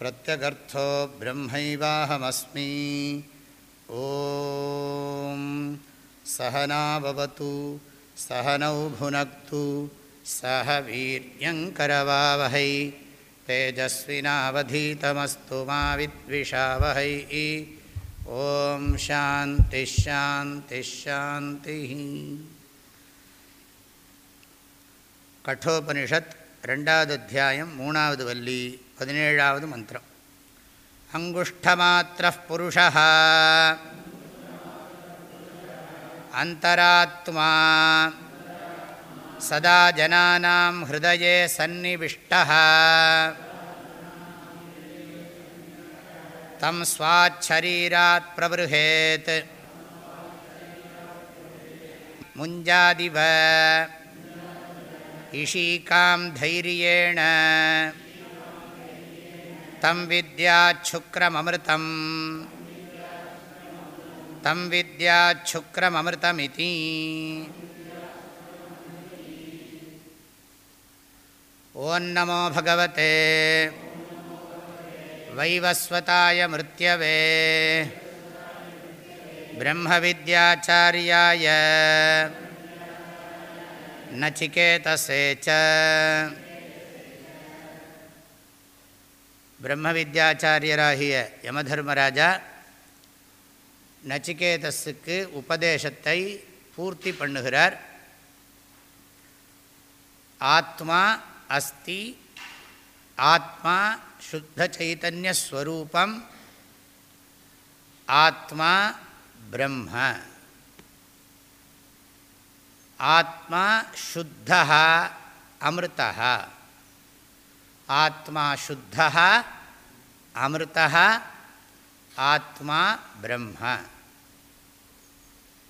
प्रत्यगर्थो ब्रह्मैवाहमस्मि ॐ सहना भवतु सहनौ भुनक्तु सह वीर्यङ्करवावहै तेजस्विनावधीतमस्तु मा विद्विषावहै ॐ शान्तिश्शान्तिश्शान्तिः कठोपनिषत् रण्डादध्यायं मूणावद् वल्ली பதினேழாவது மந்திரம் அங்குஷ்டமாத்திர புருஷா அந்தராத்மா சதா ஜனானாம் ஹிருதயே சந்நிவிஷ்ட தம் ஸ்வாச்சரீராத் பிரபருஹேத் முஞ்சாதிவ இஷீகாம் தைரியேண तं विद्याच्छुक्रममृतं तं विद्याच्छुक्रममृतमिति ॐ नमो भगवते वैवस्वताय मृत्यवे ब्रह्मविद्याचार्याय நச்சிகேதசே ச பிரம்ம வித்யாச்சாரியராகிய யமதர்மராஜா நச்சிகேதஸுக்கு உபதேசத்தை பூர்த்தி பண்ணுகிறார். ஆத்மா அஸ்தி ஆத்மா சுத்த சைத்தன்யஸ்வரூபம் ஆத்மா பிரம்ம. ஆத்மா சுத்தா அமிர்தா ஆத்மா சுத்தா அமிர்தா ஆத்மா பிரம்ம.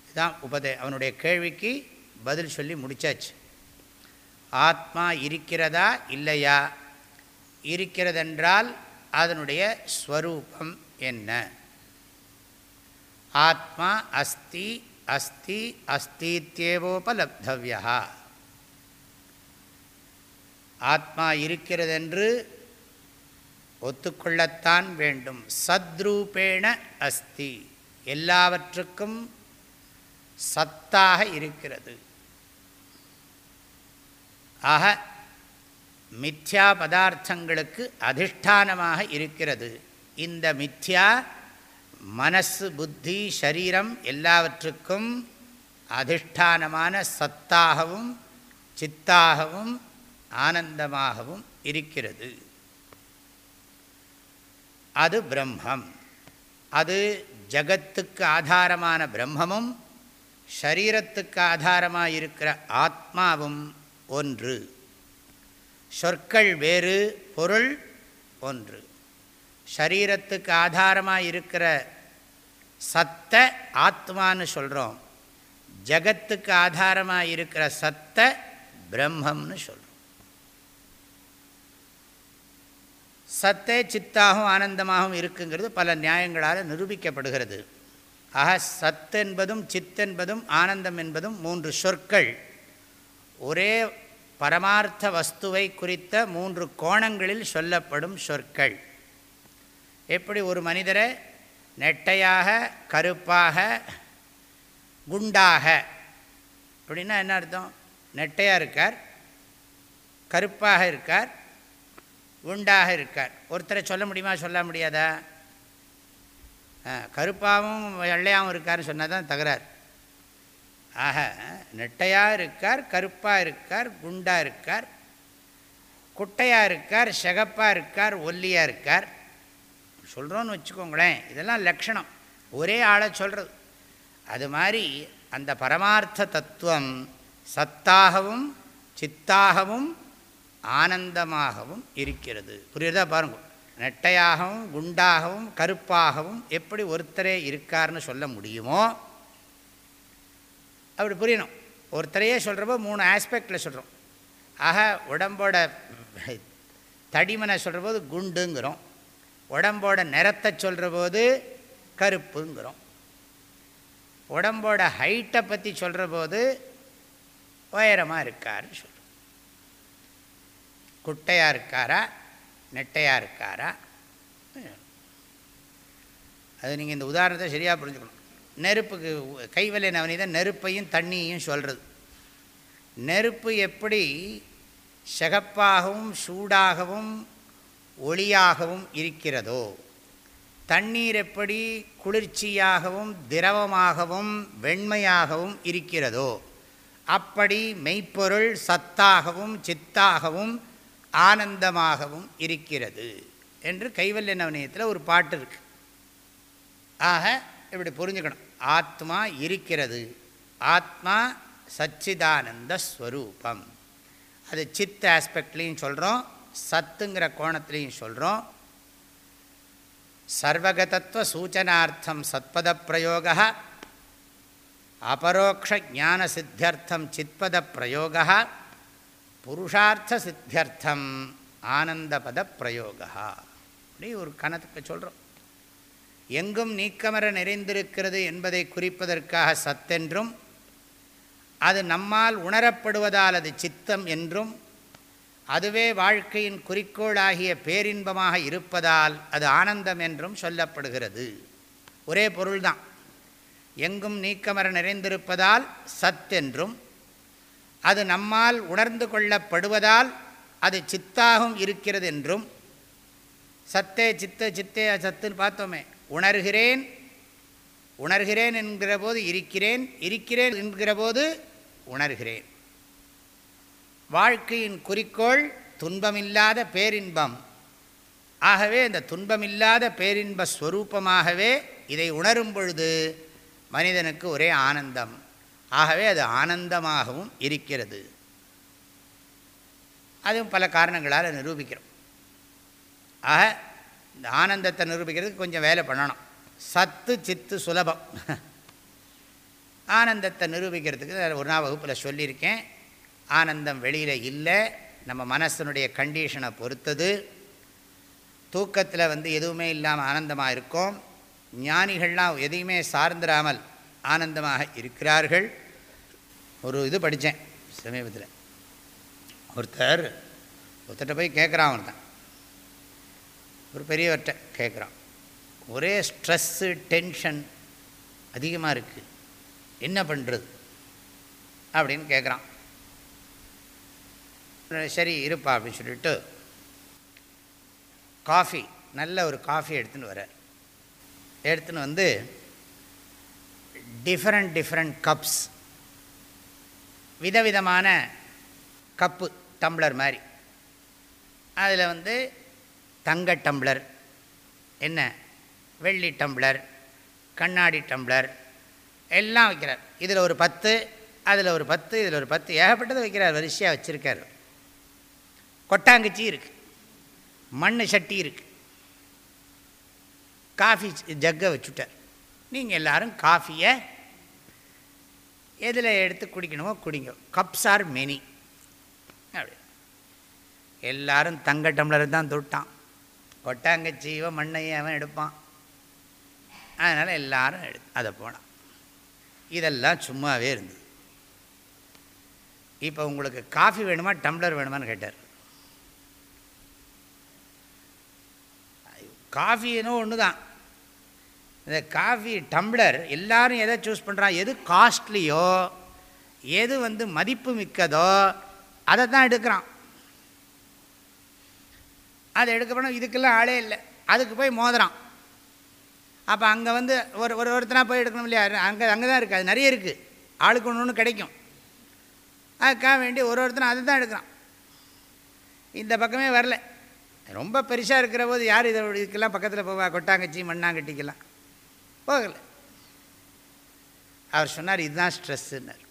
இதுதான் உபதே அவனுடைய கேள்விக்கு பதில் சொல்லி முடித்தாச்சு ஆத்மா இருக்கிறதா இல்லையா? இருக்கிறதென்றால் அதனுடைய ஸ்வரூபம் என்ன? ஆத்மா அஸ்தி அஸ்தி அஸ்தீத்தியேவோபலப்தவியா ஆத்மா இருக்கிறதென்று ஒத்துக்கொள்ளத்தான் வேண்டும். சத்ரூபேண அஸ்தி. எல்லாவற்றுக்கும் சத்தாக இருக்கிறது. ஆக மித்யா பதார்த்தங்களுக்கு அதிஷ்டானமாக இருக்கிறது. இந்த மித்யா மனசு புத்தி சரீரம் எல்லாவற்றுக்கும் அதிஷ்டானமான சத்தாகவும் சித்தாகவும் ஆனந்தமாகவும் இருக்கிறது. அது பிரம்மம். அது ஜகத்துக்கு ஆதாரமான பிரம்மமும் ஷரீரத்துக்கு ஆதாரமாக இருக்கிற ஆத்மாவும் ஒன்று. சொற்கள் வேறு பொருள் ஒன்று. ஷரீரத்துக்கு ஆதாரமாக இருக்கிற சத்த ஆத்மான்னு சொல்கிறோம் ஜகத்துக்கு ஆதாரமாக இருக்கிற சத்த பிரம்மம்னு சொல்கிறோம் சத்தே சித்தாகவும் ஆனந்தமாகவும் இருக்குங்கிறது பல நியாயங்களால் நிரூபிக்கப்படுகிறது. ஆக சத் என்பதும் சித் என்பதும் ஆனந்தம் என்பதும் மூன்று சொற்கள். ஒரே பரமார்த்த வஸ்துவை குறித்த மூன்று கோணங்களில் சொல்லப்படும் சொற்கள். எப்படி ஒரு மனிதரை நெட்டையாக கருப்பாக குண்டாக அப்படின்னா என்ன அர்த்தம்? நெட்டையாக இருக்கார் கருப்பாக இருக்கார் உண்டாக இருக்கார். ஒருத்தரை சொல்ல முடியுமா? சொல்ல முடியாதா? கருப்பாகவும் வெள்ளையாகவும் இருக்காருன்னு சொன்னால் தான் தகராறு. ஆக நெட்டையாக இருக்கார் கருப்பாக இருக்கார் குண்டாக இருக்கார் குட்டையாக இருக்கார் செகப்பாக இருக்கார் ஒல்லியாக இருக்கார். சொல்கிறோன்னு வச்சுக்கோங்களேன் இதெல்லாம் லக்ஷணம் ஒரே ஆளை சொல்கிறது அது மாதிரி அந்த பரமார்த்த தத்துவம் சத்தாகவும் சித்தாகவும் ஆனந்தமாகவும் இருக்கிறது. புரியுறதா பாருங்கள் நெட்டையாகவும் குண்டாகவும் கருப்பாகவும் எப்படி ஒருத்தரே இருக்கார்னு சொல்ல முடியுமோ அப்படி புரியணும். ஒருத்தரையே சொல்கிறப்போ மூணு ஆஸ்பெக்டில் சொல்கிறோம் ஆக உடம்போட தடிமனை சொல்கிற போது குண்டுங்கிறோம். உடம்போட நிறத்தை சொல்கிற போது கருப்புங்கிறோம். உடம்போட ஹைட்டை பற்றி சொல்கிற போது உயரமாக இருக்காருன்னு சொல்கிறோம் குட்டையாக இருக்காரா? நெட்டையாக இருக்காரா? அது நீங்கள் இந்த உதாரணத்தை சரியாக புரிஞ்சுக்கணும். நெருப்புக்கு கைவலை நவனிதான் நெருப்பையும் தண்ணியையும் சொல்கிறது நெருப்பு எப்படி சகப்பாகவும் சூடாகவும் ஒளியாகவும் இருக்கிறதோ தண்ணீர் எப்படி குளிர்ச்சியாகவும் திரவமாகவும் வெண்மையாகவும் இருக்கிறதோ அப்படி மெய்ப்பொருள் சத்தாகவும் சித்தாகவும் ஆனந்தமாகவும் இருக்கிறது என்று கைவல்ய நவனியத்தில் ஒரு பாட்டு இருக்கு. ஆக இப்படி புரிஞ்சுக்கணும். ஆத்மா இருக்கிறது. ஆத்மா சச்சிதானந்த ஸ்வரூபம். அது சித்த ஆஸ்பெக்ட்லேயும் சொல்கிறோம் சத்துங்கிற கோணத்துலேயும் சொல்கிறோம் சர்வகதத்துவ சூச்சனார்த்தம் சத்பத பிரயோக அபரோக்ஷ ஞான சித்தியர்த்தம் சித்பத பிரயோக புருஷார்த்த சித்தியர்த்தம் ஆனந்தபத பிரயோகா அப்படி ஒரு கணத்துக்கு சொல்கிறோம் எங்கும் நீக்கமர நிறைந்திருக்கிறது என்பதை குறிப்பதற்காக சத்தென்றும் அது நம்மால் உணரப்படுவதால் அது சித்தம் என்றும் அதுவே வாழ்க்கையின் குறிக்கோளாகிய பேரின்பமாக இருப்பதால் அது ஆனந்தம் என்றும் சொல்லப்படுகிறது. ஒரே பொருள்தான். எங்கும் நீக்கமர நிறைந்திருப்பதால் சத்தென்றும் அது நம்மால் உணர்ந்து கொள்ளப்படுவதால் அது சித்தாகவும் இருக்கிறது என்றும் சத்தே சித்த சித்தே சத்துன்னு பார்த்தோமே. உணர்கிறேன் உணர்கிறேன் என்கிற போது இருக்கிறேன் இருக்கிறேன் என்கிற போது உணர்கிறேன். வாழ்க்கையின் குறிக்கோள் துன்பமில்லாத பேரின்பம். ஆகவே இந்த துன்பமில்லாத பேரின்ப ஸ்வரூபமாகவே இதை உணரும் பொழுது மனிதனுக்கு ஒரே ஆனந்தம். ஆகவே அது ஆனந்தமாகவும் இருக்கிறது. அதுவும் பல காரணங்களால் நிரூபிக்கிறோம். ஆக இந்த ஆனந்தத்தை நிரூபிக்கிறதுக்கு கொஞ்சம் வேலை பண்ணணும். சத்து சித்து சுலபம். ஆனந்தத்தை நிரூபிக்கிறதுக்கு ஒரு நாள் வகுப்பில் சொல்லியிருக்கேன். ஆனந்தம் வெளியில் இல்லை. நம்ம மனசனுடைய கண்டிஷனை பொறுத்தது. தூக்கத்தில் வந்து எதுவுமே இல்லாமல் ஆனந்தமாக இருக்கும். ஞானிகள்லாம் எதையுமே சார்ந்திராமல் ஆனந்தமாக இருக்கிறார்கள். ஒரு இது படித்தேன் சமீபத்தில். ஒருத்தர் ஒருத்தர்கிட்ட போய் கேட்குறான் ஒருத்தன் ஒரு பெரியவர்கிட்ட கேட்குறான் ஒரே ஸ்ட்ரெஸ்ஸு டென்ஷன் அதிகமாக இருக்குது என்ன பண்ணுறது அப்படின்னு கேட்குறான் சரி இருப்பா அப்படின்னு சொல்லிட்டு காஃபி நல்ல ஒரு காஃபி எடுத்துன்னு வர எடுத்துன்னு வந்து டிஃப்ரெண்ட் டிஃப்ரெண்ட் கப்ஸ் விதவிதமான கப்பு டம்ளர் மாதிரி. அதில் வந்து தங்க டம்ளர் என்ன வெள்ளி டம்ளர் கண்ணாடி டம்ளர் எல்லாம் வைக்கிறார். இதில் ஒரு பத்து அதில் ஒரு பத்து இதில் ஒரு பத்து ஏகப்பட்டது வைக்கிறார் வரிசையாக வச்சுருக்கார். கொட்டாங்குச்சி இருக்குது மண் சட்டி இருக்குது காஃபி ஜக்கை வச்சுட்டார். நீங்கள் எல்லோரும் காஃபியை எதில் எடுத்து குடிக்கணுமோ குடிங்க. கப்ஸ் ஆர் மெனி அப்படி. எல்லாரும் தங்க டம்ளர் தான் தொட்டான். கொட்டாங்கச்சீவ மண்ணையும் அவன் எடுப்பான். அதனால் எல்லாரும் எடு அதை போனான். இதெல்லாம் சும்மாவே இருந்தது. இப்போ உங்களுக்கு காஃபி வேணுமா டம்ளர் வேணுமான்னு கேட்டார். காஃபின்னு ஒன்று தான் இந்த காஃபி டம்ளர் எல்லோரும் எதை சூஸ் பண்ணுறான் எது காஸ்ட்லியோ எது வந்து மதிப்பு மிக்கதோ அதை தான் எடுக்கிறான். அதை எடுக்க போனால் இதுக்கெல்லாம் ஆளே இல்லை. அதுக்கு போய் மோதுறான். அப்போ அங்கே வந்து ஒரு ஒரு ஒருத்தனாக போய் எடுக்கணும் இல்லையா? அங்கே அங்கே தான் இருக்குது அது நிறைய இருக்குது ஆளுக்கு ஒன்று ஒன்று கிடைக்கும். அதுக்காக வேண்டி ஒரு ஒருத்தனும் அதை தான் எடுக்கிறான். இந்த பக்கமே வரல. ரொம்ப பெருசாக இருக்கிற போது யார் இதை இதுக்கெல்லாம் பக்கத்தில் போவா? கொட்டாங்கச்சி மண்ணாங்கட்டிக்கெல்லாம். போகலை. அவர் சொன்னார் இதுதான் ஸ்ட்ரெஸ்ஸுன்னார்.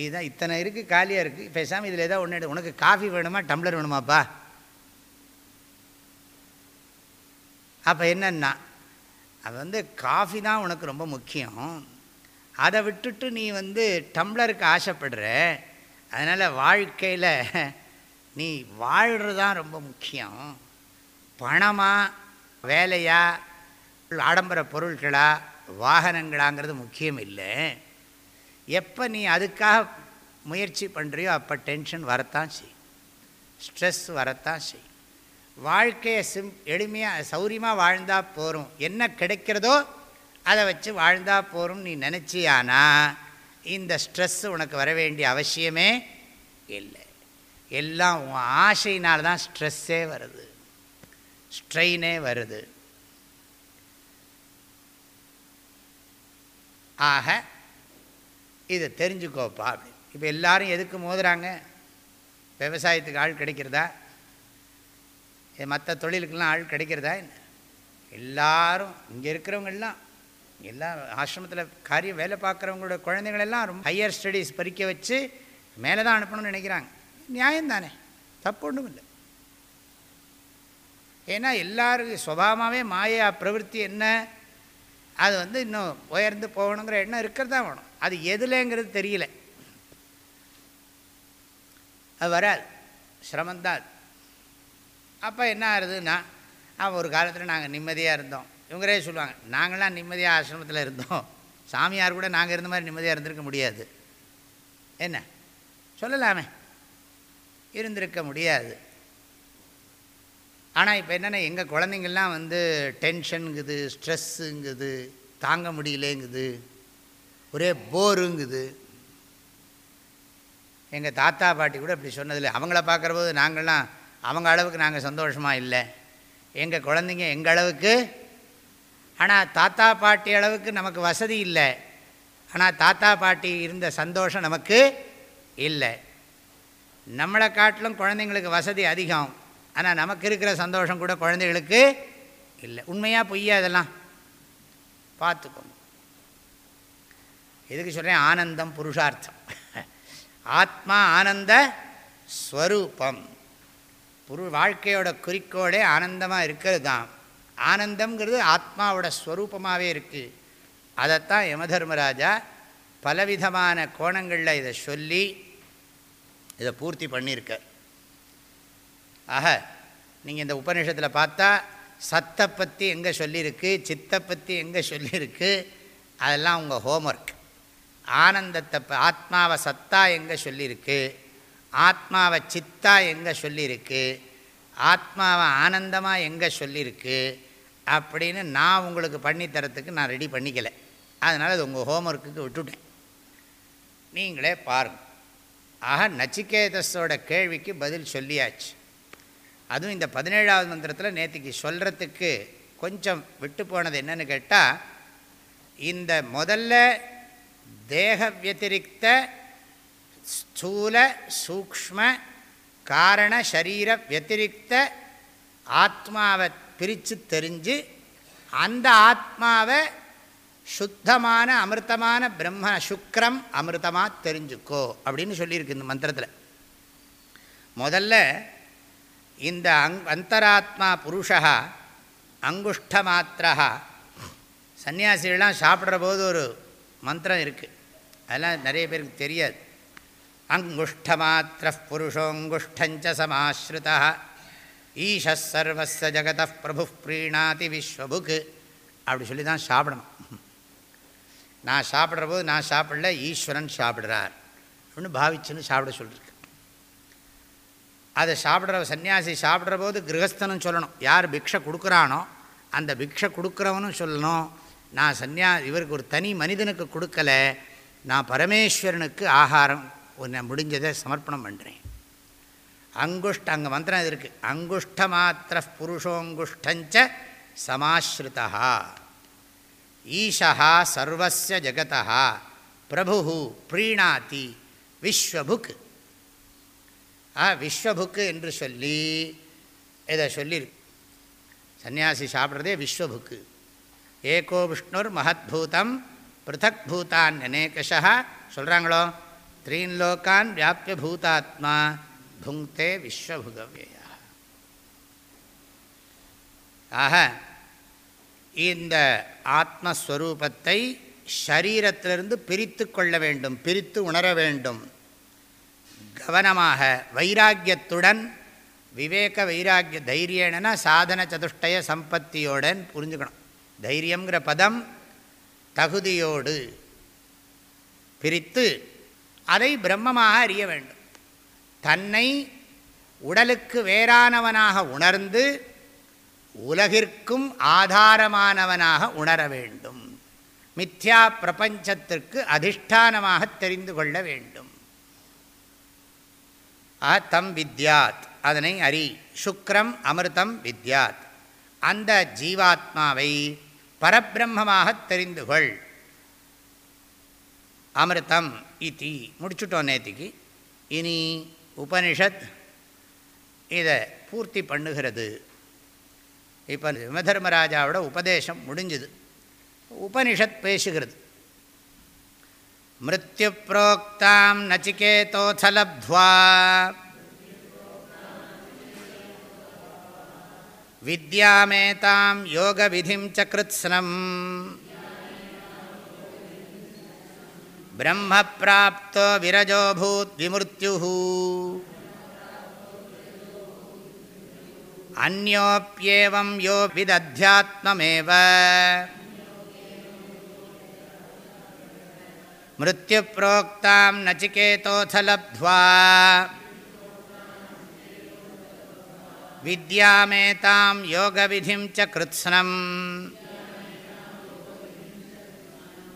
இதுதான் இத்தனை இருக்குது காலியாக இருக்குது பேசாமல் இதில் ஏதாவது ஒன்று உனக்கு காஃபி வேணுமா டம்ளர் வேணுமாப்பா அப்போ என்னன்னா அது வந்து காஃபி தான் உனக்கு ரொம்ப முக்கியம். அதை விட்டுட்டு நீ வந்து டம்ளருக்கு ஆசைப்படுற. அதனால் வாழ்க்கையில் நீ வாழ்கிறது தான் ரொம்ப முக்கியம். பணமாக வேலையா ஆடம்பர பொருட்களா வாகனங்களாங்கிறது முக்கியம் இல்லை. எப்போ நீ அதுக்காக முயற்சி பண்ணுறியோ அப்போ டென்ஷன் வரத்தான் செய். ஸ்ட்ரெஸ் வரத்தான் செய். வாழ்க்கையை சிம் எளிமையாக சௌரியமாக வாழ்ந்தால் போகிறோம் என்ன கிடைக்கிறதோ அதை வச்சு வாழ்ந்தால் போகிறோம் நீ நினச்சியானா இந்த ஸ்ட்ரெஸ் உனக்கு வர வேண்டிய அவசியமே இல்லை. எல்லாம் உன் ஆசையினால் தான் ஸ்ட்ரெஸ்ஸே வருது. ஸ்ட்ரெயினே வருது. ஆக இதை தெரிஞ்சுக்கோப்பா அப்படி. இப்போ எல்லாரும் எதுக்கு மோதுறாங்க? விவசாயத்துக்கு ஆள் கிடைக்கிறதா? மற்ற தொழிலுக்கெல்லாம் ஆள் கிடைக்கிறதா என்ன? எல்லாரும் இங்கே இருக்கிறவங்கெல்லாம் எல்லா ஆசிரமத்தில் காரியம் வேலை பார்க்குறவங்களோட குழந்தைங்களெல்லாம் ரொம்ப ஹையர் ஸ்டடீஸ் பறிக்க வச்சு மேலே தான் அனுப்பணும்னு நினைக்கிறாங்க. நியாயம்தானே. தப்பு ஒன்றும் இல்லை. ஏன்னா எல்லாருக்கும் சுபாவமாகவே மாயா பிரவருத்தி என்ன? அது வந்து இன்னும் உயர்ந்து போகணுங்கிற எண்ணம் இருக்கிறது தான் வேணும். அது எதுலேங்கிறது தெரியல. அது வராது. சிரமந்தான் அப்போ என்ன ஆகுதுன்னா அவன் ஒரு காலத்தில் நாங்கள் நிம்மதியாக இருந்தோம். இவங்களே சொல்லுவாங்க நாங்களாம் நிம்மதியாக ஆசிரமத்தில் இருந்தோம். சாமியார் கூட நாங்கள் இருந்த மாதிரி நிம்மதியாக இருந்திருக்க முடியாது. என்ன? சொல்லலாமே. இருந்திருக்க முடியாது. ஆனால் இப்போ என்னென்னா எங்கள் குழந்தைங்கள்லாம் வந்து டென்ஷனுங்குது ஸ்ட்ரெஸ்ஸுங்குது தாங்க முடியலேங்குது ஒரே போருங்குது. எங்கள் தாத்தா பாட்டி கூட இப்படி சொன்னதில்லை. அவங்கள பார்க்குற போது நாங்கள்லாம் அவங்க அளவுக்கு நாங்கள் சந்தோஷமாக இல்லை. எங்கள் குழந்தைங்க எங்கள் அளவுக்கு? ஆனால் தாத்தா பாட்டி அளவுக்கு நமக்கு வசதி இல்லை. ஆனால் தாத்தா பாட்டி இருந்த சந்தோஷம் நமக்கு இல்லை. நம்மளை காட்டிலும் குழந்தைங்களுக்கு வசதி அதிகம். ஆனால் நமக்கு இருக்கிற சந்தோஷம் கூட குழந்தைகளுக்கு இல்லை. உண்மையாக பொய்யா இதெல்லாம்? பார்த்துக்கோங்க. எதுக்கு சொல்கிறேன் ஆனந்தம் புருஷார்த்தம். ஆத்மா ஆனந்த ஸ்வரூபம். புரு வாழ்க்கையோட குறிக்கோளே ஆனந்தமாக இருக்கிறது தான். ஆனந்தம்ங்கிறது ஆத்மாவோட ஸ்வரூபமாகவே இருக்குது அதைத்தான் யமதர்மராஜா பலவிதமான கோணங்களில் இதை சொல்லி இதை பூர்த்தி பண்ணியிருக்கார். ஆக நீங்கள் இந்த உபநிஷத்தில் பார்த்தா சத்தை பற்றி எங்கே சொல்லியிருக்கு சித்தை பற்றி எங்கே சொல்லியிருக்கு அதெல்லாம் உங்கள் ஹோம்ஒர்க் ஆனந்தத்தை ஆத்மாவை சத்தா எங்கே சொல்லியிருக்கு ஆத்மாவை சித்தா எங்கே சொல்லியிருக்கு ஆத்மாவை ஆனந்தமாக எங்கே சொல்லியிருக்கு அப்படின்னு நான் உங்களுக்கு பண்ணித்தரத்துக்கு நான் ரெடி பண்ணிக்கலை. அதனால் அது உங்கள் ஹோம்ஒர்க்குக்கு விட்டுட்டேன். நீங்களே பாருங்கள் ஆக நச்சிகேதஸோட கேள்விக்கு பதில் சொல்லியாச்சு. அதுவும் இந்த பதினேழாவது மந்திரத்தில் நேற்றுக்கு சொல்கிறதுக்கு கொஞ்சம் விட்டு போனது என்னன்னு கேட்டால் இந்த முதல்ல தேக வத்திரிக்த ஸ்தூல சூக்ம காரண சரீர வத்திரிக்த ஆத்மாவை பிரித்து தெரிஞ்சு அந்த ஆத்மாவை சுத்தமான அமிர்தமான பிரம்ம சுக்கரம் அமிர்தமாக தெரிஞ்சுக்கோ அப்படின்னு சொல்லியிருக்கு இந்த மந்திரத்தில். முதல்ல இந்த அங் அந்தராத்மா புருஷா அங்குஷ்ட மாத்திரா சன்னியாசிகள்லாம் சாப்பிட்ற போது ஒரு மந்திரம் இருக்குது அதெல்லாம் நிறைய பேருக்கு தெரியாது. அங்குஷ்டமாத்திர புருஷோங்குஷ்டஞ்ச சமாஸ்ருதா ஈஷ சர்வச ஜகத பிரபு பிரீணாதி விஸ்வபுக். அப்படி சொல்லி தான் சாப்பிடணும். நான் சாப்பிட்ற போது நான் சாப்பிடல ஈஸ்வரன் சாப்பிட்றார். அப்படின்னு பாவிச்சுன்னு சாப்பிட சொல்லியிருக்கு அதை சாப்பிட்ற சன்னியாசி சாப்பிட்ற போது கிரகஸ்தனும் சொல்லணும். யார் பிக்ஷை கொடுக்குறானோ அந்த பிக்ஷை கொடுக்குறவனும் சொல்லணும். நான் சன்னியா இவருக்கு ஒரு தனி மனிதனுக்கு கொடுக்கல. நான் பரமேஸ்வரனுக்கு ஆகாரம் ஒன்று முடிஞ்சதை சமர்ப்பணம் பண்ணுறேன் அங்குஷ்ட அங்கே மந்திரம் இது இருக்குது அங்குஷ்ட மாத்திர புருஷோங்குஷ்டஞ்ச சமாஸ்ருதா ஈஷா சர்வஸ்ய ஜகதா பிரபு பிரீணாதி விஸ்வபுக். ஆ விஸ்வபுக்கு என்று சொல்லி இதை சொல்லியிருக்கு சன்னியாசி சாப்பிட்றதே விஸ்வபுக்கு. ஏகோ விஷ்ணுர் மகத்பூதம் பிருத்தக் பூதான் அநேகஷா சொல்கிறாங்களோ த்ரீன் லோகான் வியாபிய பூதாத்மா புங்கே விஸ்வபுகவ்யா ஆக இந்த ஆத்மஸ்வரூபத்தை ஷரீரத்திலிருந்து பிரித்து கொள்ள வேண்டும் பிரித்து உணர வேண்டும். கவனமாக வைராக்கியத்துடன் விவேக வைராக்கிய தைரியனா சாதன சதுஷ்டய சம்பத்தியோடன் புரிஞ்சுக்கணும். தைரியங்கிற பதம் தகுதியோடு பிரித்து அதை பிரம்மமாக அறிய வேண்டும். தன்னை உடலுக்கு வேறானவனாக உணர்ந்து உலகிற்கும் ஆதாரமானவனாக உணர வேண்டும். மித்யா பிரபஞ்சத்திற்கு அதிஷ்டானமாக தெரிந்து கொள்ள வேண்டும். ஆ தம் வித்யாத். அதனை அறி சுக்ரம் அமிர்தம் வித்யாத். அந்த ஜீவாத்மாவை பரபிரம்மமாக தெரிந்து கொள் அமிர்தம் இத்தி முடிச்சுட்டோம் நேத்திக்கு. இனி உபனிஷத் இதை பூர்த்தி பண்ணுகிறது. இப்போ யமதர்மராஜாவோட உபதேசம் முடிஞ்சுது. உபனிஷத் பேசுகிறது. மிருத்யு புரோக்தாம் நச்சிகேதோசலப்த்வா வித்யாமேதாம் யோகவிதிம் ச கிருத்ஸ்னம் பிரம்ம பிராப்தோ விரஜோபூத் விமிருத்யு அந்யோப்பியேவம் யோ விதத்தியாத்மமேவ மிருத்யு புரோக்தாம் நச்சிகேதோசலப்த்வா வித்யாமேதாம் யோகவிதிம் ச கிருத்ஸ்னம்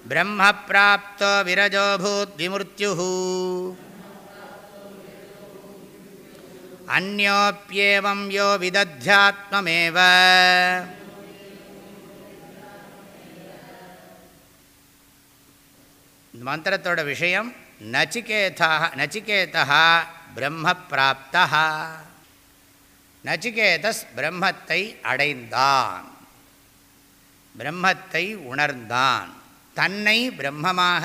பிரம்ம பிராப்தோ விரஜோபூத் மந்திரத்தோட விஷயம் நச்சிகேதா நச்சிகேதா பிரம்ம பிராப்தா நச்சிகேதஸ் பிரம்மத்தை அடைந்தான். பிரம்மத்தை உணர்ந்தான். தன்னை பிரம்மமாக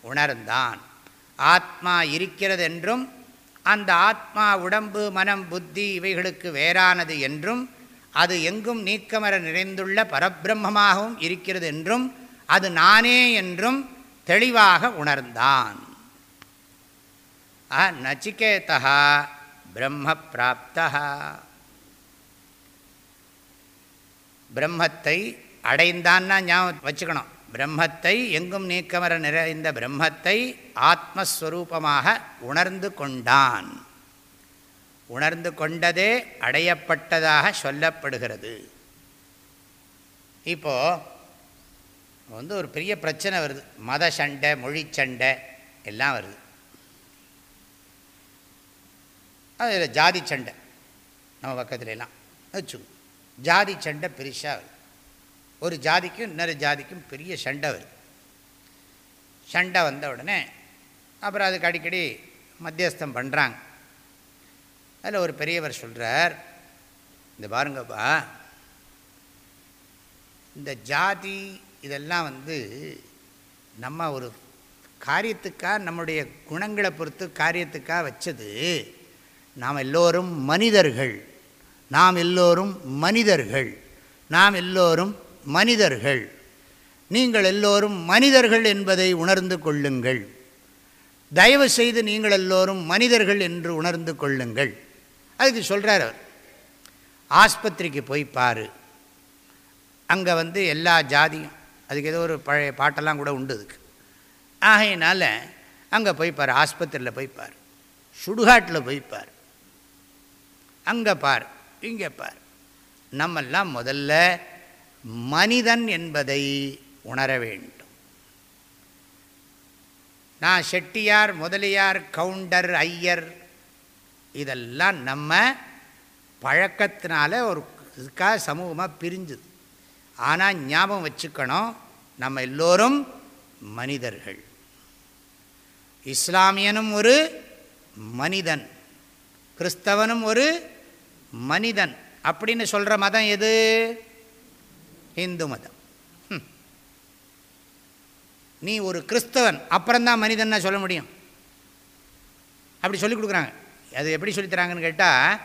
உணர்ந்தான். ஆத்மா இருக்கிறது என்றும் அந்த ஆத்மா உடம்பு மனம் புத்தி இவைகளுக்கு வேறானது என்றும் அது எங்கும் நீக்கமர நிறைந்துள்ள பரபிரம்மமாகவும் இருக்கிறது என்றும் அது நானே என்றும் தெளிவாக உணர்ந்தான். நச்சிகேதா பிரம்ம பிராப்தா பிரம்மத்தை அடைந்தான்னா ஞாபகம் வச்சுக்கணும். பிரம்மத்தை எங்கும் நீக்கமர நிறைந்த பிரம்மத்தை ஆத்மஸ்வரூபமாக உணர்ந்து கொண்டான். உணர்ந்து கொண்டதே அடையப்பட்டதாக சொல்லப்படுகிறது. இப்போது வந்து ஒரு பெரிய பிரச்சனை வருது. மத சண்டை மொழி சண்டை எல்லாம் வருது. அதில் ஜாதி சண்டை நம்ம பக்கத்துலலாம் வச்சுக்கோ. ஜாதி சண்டை பெருசாக வருது. ஒரு ஜாதிக்கும் இன்னொரு ஜாதிக்கும் பெரிய சண்டை வருது. சண்டை வந்த உடனே அப்புறம் அதுக்கு அடிக்கடி மத்தியஸ்தம் பண்ணுறாங்க அதில் ஒரு பெரியவர் சொல்கிறார் இந்த பாருங்கப்பா இந்த ஜாதி இதெல்லாம் வந்து நம்ம ஒரு காரியத்துக்காக நம்முடைய குணங்களை பொறுத்து காரியத்துக்காக வச்சது நாம் எல்லோரும் மனிதர்கள். நாம் எல்லோரும் மனிதர்கள். நாம் எல்லோரும் மனிதர்கள். நீங்கள் எல்லோரும் மனிதர்கள் என்பதை உணர்ந்து கொள்ளுங்கள். தயவு செய்து நீங்கள் எல்லோரும் மனிதர்கள் என்று உணர்ந்து கொள்ளுங்கள். அதுக்கு சொல்கிறார் அவர். ஆஸ்பத்திரிக்கு போய் பாரு. அங்கே வந்து எல்லா ஜாதியும் அதுக்கு ஏதோ ஒரு பழைய பாட்டெல்லாம் கூட உண்டு அதுக்கு. ஆகையினால் அங்கே போய் பார் ஆஸ்பத்திரியில் போய் பார் சுடுகாட்டில் போய் பார். அங்கே பார் இங்கே பார். நம்மெல்லாம் முதல்ல மனிதன் என்பதை உணர வேண்டும். நான் செட்டியார் முதலியார் கவுண்டர் ஐயர் இதெல்லாம் நம்ம பழக்கத்தினால ஒரு இதுக்காக சமூகமாக பிரிஞ்சுது. ஆனால் ஞாபகம் வச்சுக்கணும் நம்ம எல்லோரும் மனிதர்கள். இஸ்லாமியனும் ஒரு மனிதன் கிறிஸ்தவனும் ஒரு மனிதன் அப்படின்னு சொல்கிற மதம் எது? இந்து மதம். நீ ஒரு கிறிஸ்தவன் அப்புறம்தான் மனிதன் சொல்ல முடியும். அப்படி சொல்லி கொடுக்குறாங்க. அது எப்படி சொல்லித்தராங்கன்னு கேட்டால்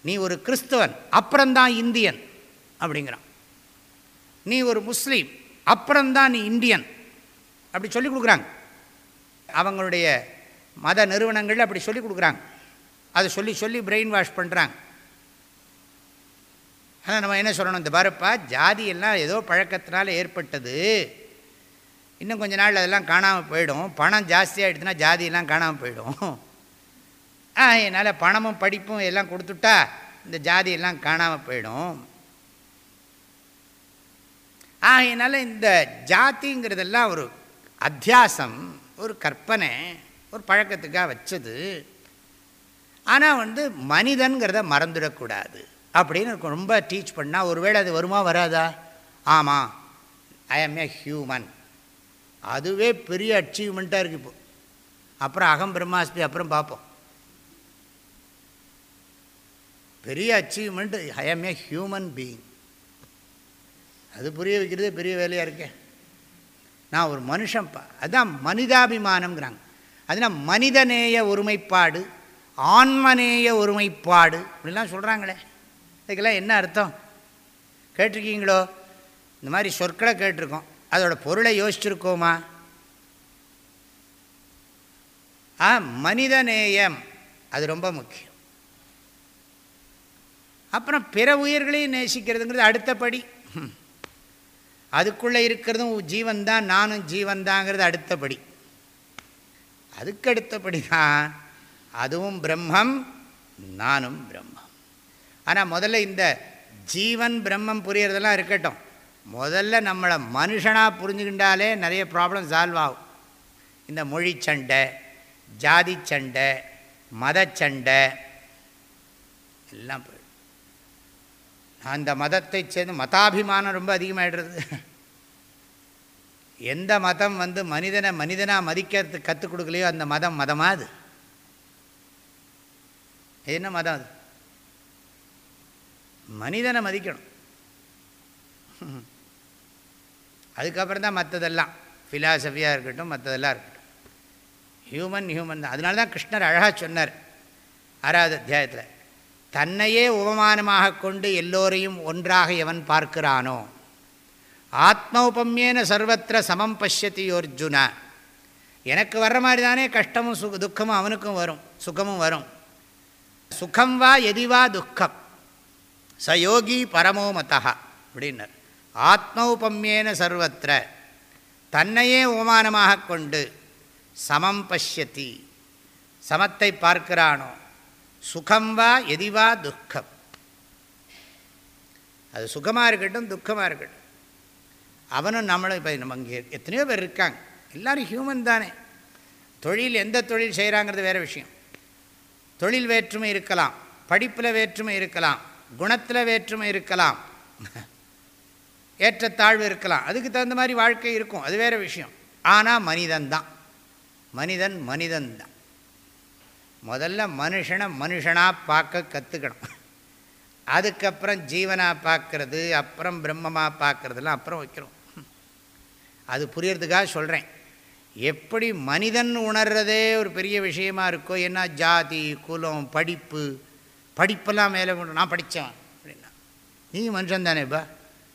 நீ ஒரு கிறிஸ்தவன் அப்புறம்தான் இந்தியன் அப்படிங்கிறான். நீ ஒரு முஸ்லீம் அப்புறம்தான் நீ இந்தியன். அப்படி சொல்லி கொடுக்குறாங்க. அவங்களுடைய மத நிறுவனங்கள் அப்படி சொல்லி கொடுக்குறாங்க. அதை சொல்லி சொல்லி பிரெயின் வாஷ் பண்ணுறாங்க ஆனால் நம்ம என்ன சொல்லணும்? இந்த பாருப்பா ஜாதியெல்லாம் ஏதோ பழக்கத்தினால ஏற்பட்டது. இன்னும் கொஞ்ச நாள் அதெல்லாம் காணாமல் போயிடும். பணம் ஜாஸ்தியாகிடுதுன்னா ஜாதியெல்லாம் காணாமல் போயிடும். ஆ என்னால் பணமும் படிப்பும் எல்லாம் கொடுத்துட்டா இந்த ஜாதியெல்லாம் காணாமல் போயிடும். ஆகையினால இந்த ஜாதிங்கிறதெல்லாம் ஒரு அத்தியாசம் ஒரு கற்பனை ஒரு பழக்கத்துக்காக வச்சது. ஆனால் வந்து மனிதன்கிறத மறந்துடக்கூடாது. அப்படின்னு ரொம்ப டீச் பண்ணால் ஒருவேளை அது வருமா வராதா? ஆமாம் ஐ எம் ஏ ஹியூமன் அதுவே பெரிய அச்சீவ்மெண்ட்டாக இருக்குது இப்போ. அப்புறம் அகம் பிரம்மாஸ்மி அப்புறம் பார்ப்போம். பெரிய achievement I am a human being அது புரிய வைக்கிறதே பெரிய வேலையாக இருக்கேன் நான் ஒரு மனுஷன்ப்பா அதுதான் மனிதாபிமானம்ங்கிறாங்க. அதுதான் மனிதநேய ஒருமைப்பாடு ஆன்மநேய ஒருமைப்பாடு இப்படிலாம் சொல்கிறாங்களே இதுக்கெல்லாம் என்ன அர்த்தம்? கேட்டிருக்கீங்களோ? இந்த மாதிரி சொற்களை கேட்டிருக்கோம். அதோட பொருளை யோசிச்சிருக்கோமா? ஆ மனிதநேயம். அது ரொம்ப முக்கியம். அப்புறம் பிற உயிர்களையும் நேசிக்கிறதுங்கிறது அடுத்த படி. அதுக்குள்ளே இருக்கிறதும் ஜீவன்தான் நானும் ஜீவன்தாங்கிறது அடுத்தபடி. அதுக்கு அடுத்தபடி தான் அதுவும் பிரம்மம் நானும் பிரம்மம். ஆனால் முதல்ல இந்த ஜீவன் பிரம்மம் புரியறதெல்லாம் இருக்கட்டும். முதல்ல நம்மளை மனுஷனாக புரிஞ்சுக்கிட்டாலே நிறைய ப்ராப்ளம் சால்வ் ஆகும். இந்த மொழி சண்டை ஜாதி சண்டை மதச்சண்டை எல்லாம் அந்த மதத்தை சேர்ந்து மதாபிமானம் ரொம்ப அதிகமாகிடுறது எந்த மதம் வந்து மனிதனை மனிதனாக மதிக்கிறதுக்கு கற்றுக் கொடுக்கலையோ அந்த மதம் மதமாக அது? என்ன மதம் அது? மனிதனை மதிக்கணும். அதுக்கப்புறம் தான் மற்றதெல்லாம் ஃபிலாசபியாக இருக்கட்டும் மற்றதெல்லாம் இருக்கட்டும். ஹியூமன் ஹியூமன் தான். அதனால தான் கிருஷ்ணர் அழகாக சொன்னார். ஆறாவது அத்தியாயத்தில். தன்னையே உபமானமாக கொண்டு எல்லோரையும் ஒன்றாக எவன் பார்க்கிறானோ? ஆத்மௌபம்யேன சர்வத்திர சமம் பஷ்யதி அர்ஜுன எனக்கு வர்ற மாதிரி தானே கஷ்டமும் சு துக்கமும் அவனுக்கும் வரும் சுகமும் வரும். சுகம் வா எதிவா துக்கம். ச யோகி பரமோ மதா அப்படின்னார். ஆத்மௌபம்யேன சர்வத்திர. தன்னையே உபமானமாக கொண்டு சமம் பசியத்தி சமத்தை பார்க்கிறானோ? சுகம் வா எதிவா துக்கம். அது சுகமாக இருக்கட்டும் துக்கமாக இருக்கட்டும். அவனும் நம்மளும் இப்போ நம்ம இங்கே எத்தனையோ பேர் இருக்காங்க. எல்லோரும் ஹியூமன் தானே. தொழில் எந்த தொழில் செய்கிறாங்கிறது வேறு விஷயம். தொழில் வேற்றுமை இருக்கலாம் படிப்பில் வேற்றுமை இருக்கலாம் குணத்தில் வேற்றுமை இருக்கலாம். ஏற்றத்தாழ்வு இருக்கலாம். அதுக்கு தகுந்த மாதிரி வாழ்க்கை இருக்கும். அது வேறு விஷயம். ஆனால் மனிதன்தான் மனிதன் மனிதன்தான் முதல்ல மனுஷனை மனுஷனாக பார்க்க கற்றுக்கணும் அதுக்கப்புறம் ஜீவனாக பார்க்கறது அப்புறம் பிரம்மமாக பார்க்குறதுலாம் அப்புறம் வைக்கிறோம். அது புரியறதுக்காக சொல்கிறேன் எப்படி மனிதன் உணர்றதே ஒரு பெரிய விஷயமா இருக்கோ என்ன ஜாதி குலம் படிப்பு படிப்பெல்லாம் மேலே கொண்டு நான் படித்தவன் அப்படின்னா. நீ மனுஷன் தானேப்பா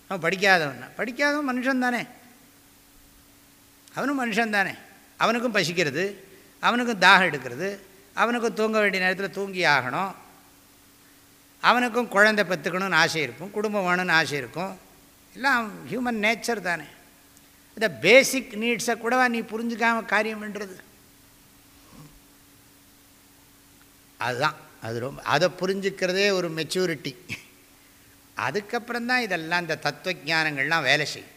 அவன் படிக்காதவன் படிக்காதவன் மனுஷன் தானே. அவனும் மனுஷன் தானே. அவனுக்கும் பசிக்கிறது அவனுக்கும் தாகம் எடுக்கிறது அவனுக்கும் தூங்க வேண்டிய நேரத்தில் தூங்கி ஆகணும். அவனுக்கும் குழந்தை பெற்றுக்கணும்னு ஆசை இருக்கும். குடும்பம் வேணும்னு ஆசை இருக்கும். எல்லாம் ஹியூமன் நேச்சர் தானே. இந்த பேசிக் நீட்ஸை கூடவா நீ புரிஞ்சுக்காம காரியம் பண்ணுறது அதுதான். அது ரொம்ப அதை புரிஞ்சுக்கிறதே ஒரு மெச்சூரிட்டி அதுக்கப்புறம் தான் இதெல்லாம் இந்த தத்துவ ஞானங்கள்லாம் வேலை செய்யும்.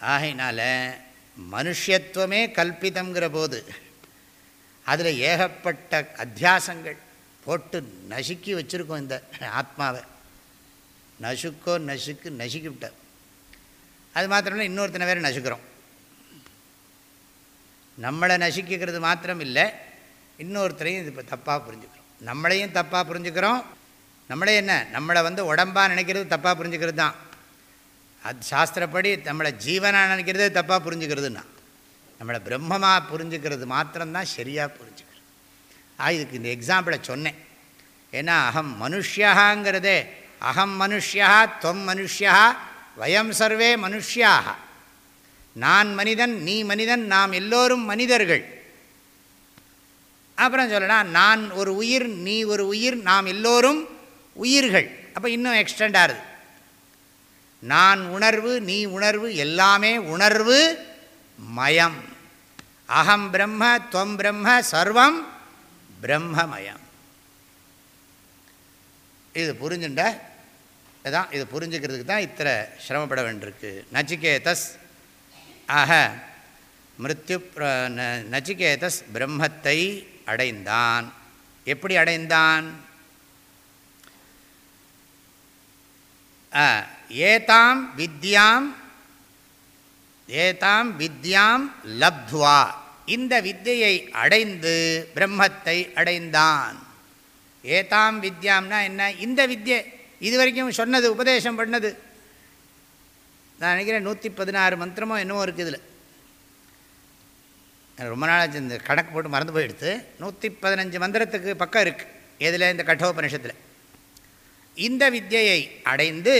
ஆகையினால மனுஷத்துவமே கல்பிதங்கிற போது அதில் ஏகப்பட்ட அத்தியாசங்கள் போட்டு நசுக்கி வச்சுருக்கோம் இந்த ஆத்மாவை. நசுக்கோ நசுக்கு நசுக்கி விட்டார். அது மாத்திரமில்லை இன்னொருத்தனை வேறு நசுக்கிறோம். நம்மளை நசுக்கிக்கிறது மாத்திரம் இல்லை இன்னொருத்தரையும் இது இப்போ தப்பாக புரிஞ்சுக்கிறோம். நம்மளையும் தப்பாக புரிஞ்சுக்கிறோம். நம்மளே என்ன? நம்மளை வந்து உடம்பாக நினைக்கிறது தப்பாக புரிஞ்சுக்கிறது தான் அது சாஸ்திரப்படி நம்மளை ஜீவனாக நினைக்கிறது தப்பாக புரிஞ்சுக்கிறதுன்னா. நம்மளை பிரம்மமாக புரிஞ்சுக்கிறது மாத்திரம்தான் சரியாக புரிஞ்சுக்கிறது. ஆ இதுக்கு இந்த எக்ஸாம்பிளை சொன்னேன். ஏன்னா அகம் மனுஷியாங்கிறதே அகம் மனுஷியா தொம் மனுஷியா வயம் சர்வே மனுஷியாக நான் மனிதன் நீ மனிதன் நாம் எல்லோரும் மனிதர்கள். அப்புறம் சொல்லலாம் நான் ஒரு உயிர் நீ ஒரு உயிர் நாம் எல்லோரும் உயிர்கள். அப்போ இன்னும் எக்ஸ்டெண்ட் ஆகுது நான் உணர்வு நீ உணர்வு எல்லாமே உணர்வு மயம். அகம் பிரம்ம துவம் பிரம்ம சர்வம் பிரம்மமயம். இது புரிஞ்சுண்ட? இதான் இது புரிஞ்சுக்கிறதுக்கு தான் இத்தனை சிரமப்பட வேண்டியிருக்கு. நச்சிகேதஸ் ஆக மிருத்யு நச்சிகேதஸ் பிரம்மத்தை அடைந்தான். எப்படி அடைந்தான்? ஏதாம் வித்யாம் ஏதாம் வித்யாம் லப்துவா. இந்த வித்தியை அடைந்து பிரம்மத்தை அடைந்தான். ஏதாம் வித்யாம்னா என்ன? இந்த வித்யை இது வரைக்கும் சொன்னது உபதேசம் பண்ணது. நான் நினைக்கிறேன் நூற்றி பதினாறு மந்திரமோ என்னவோ இருக்குது இதில். ரொம்ப நாள் இந்த கணக்கு போட்டு மறந்து போயிடுத்து. நூற்றி பதினஞ்சு மந்திரத்துக்கு பக்கம் இருக்குது எதில்? இந்த கட்டோபனிஷத்தில். இந்த வித்தியை அடைந்து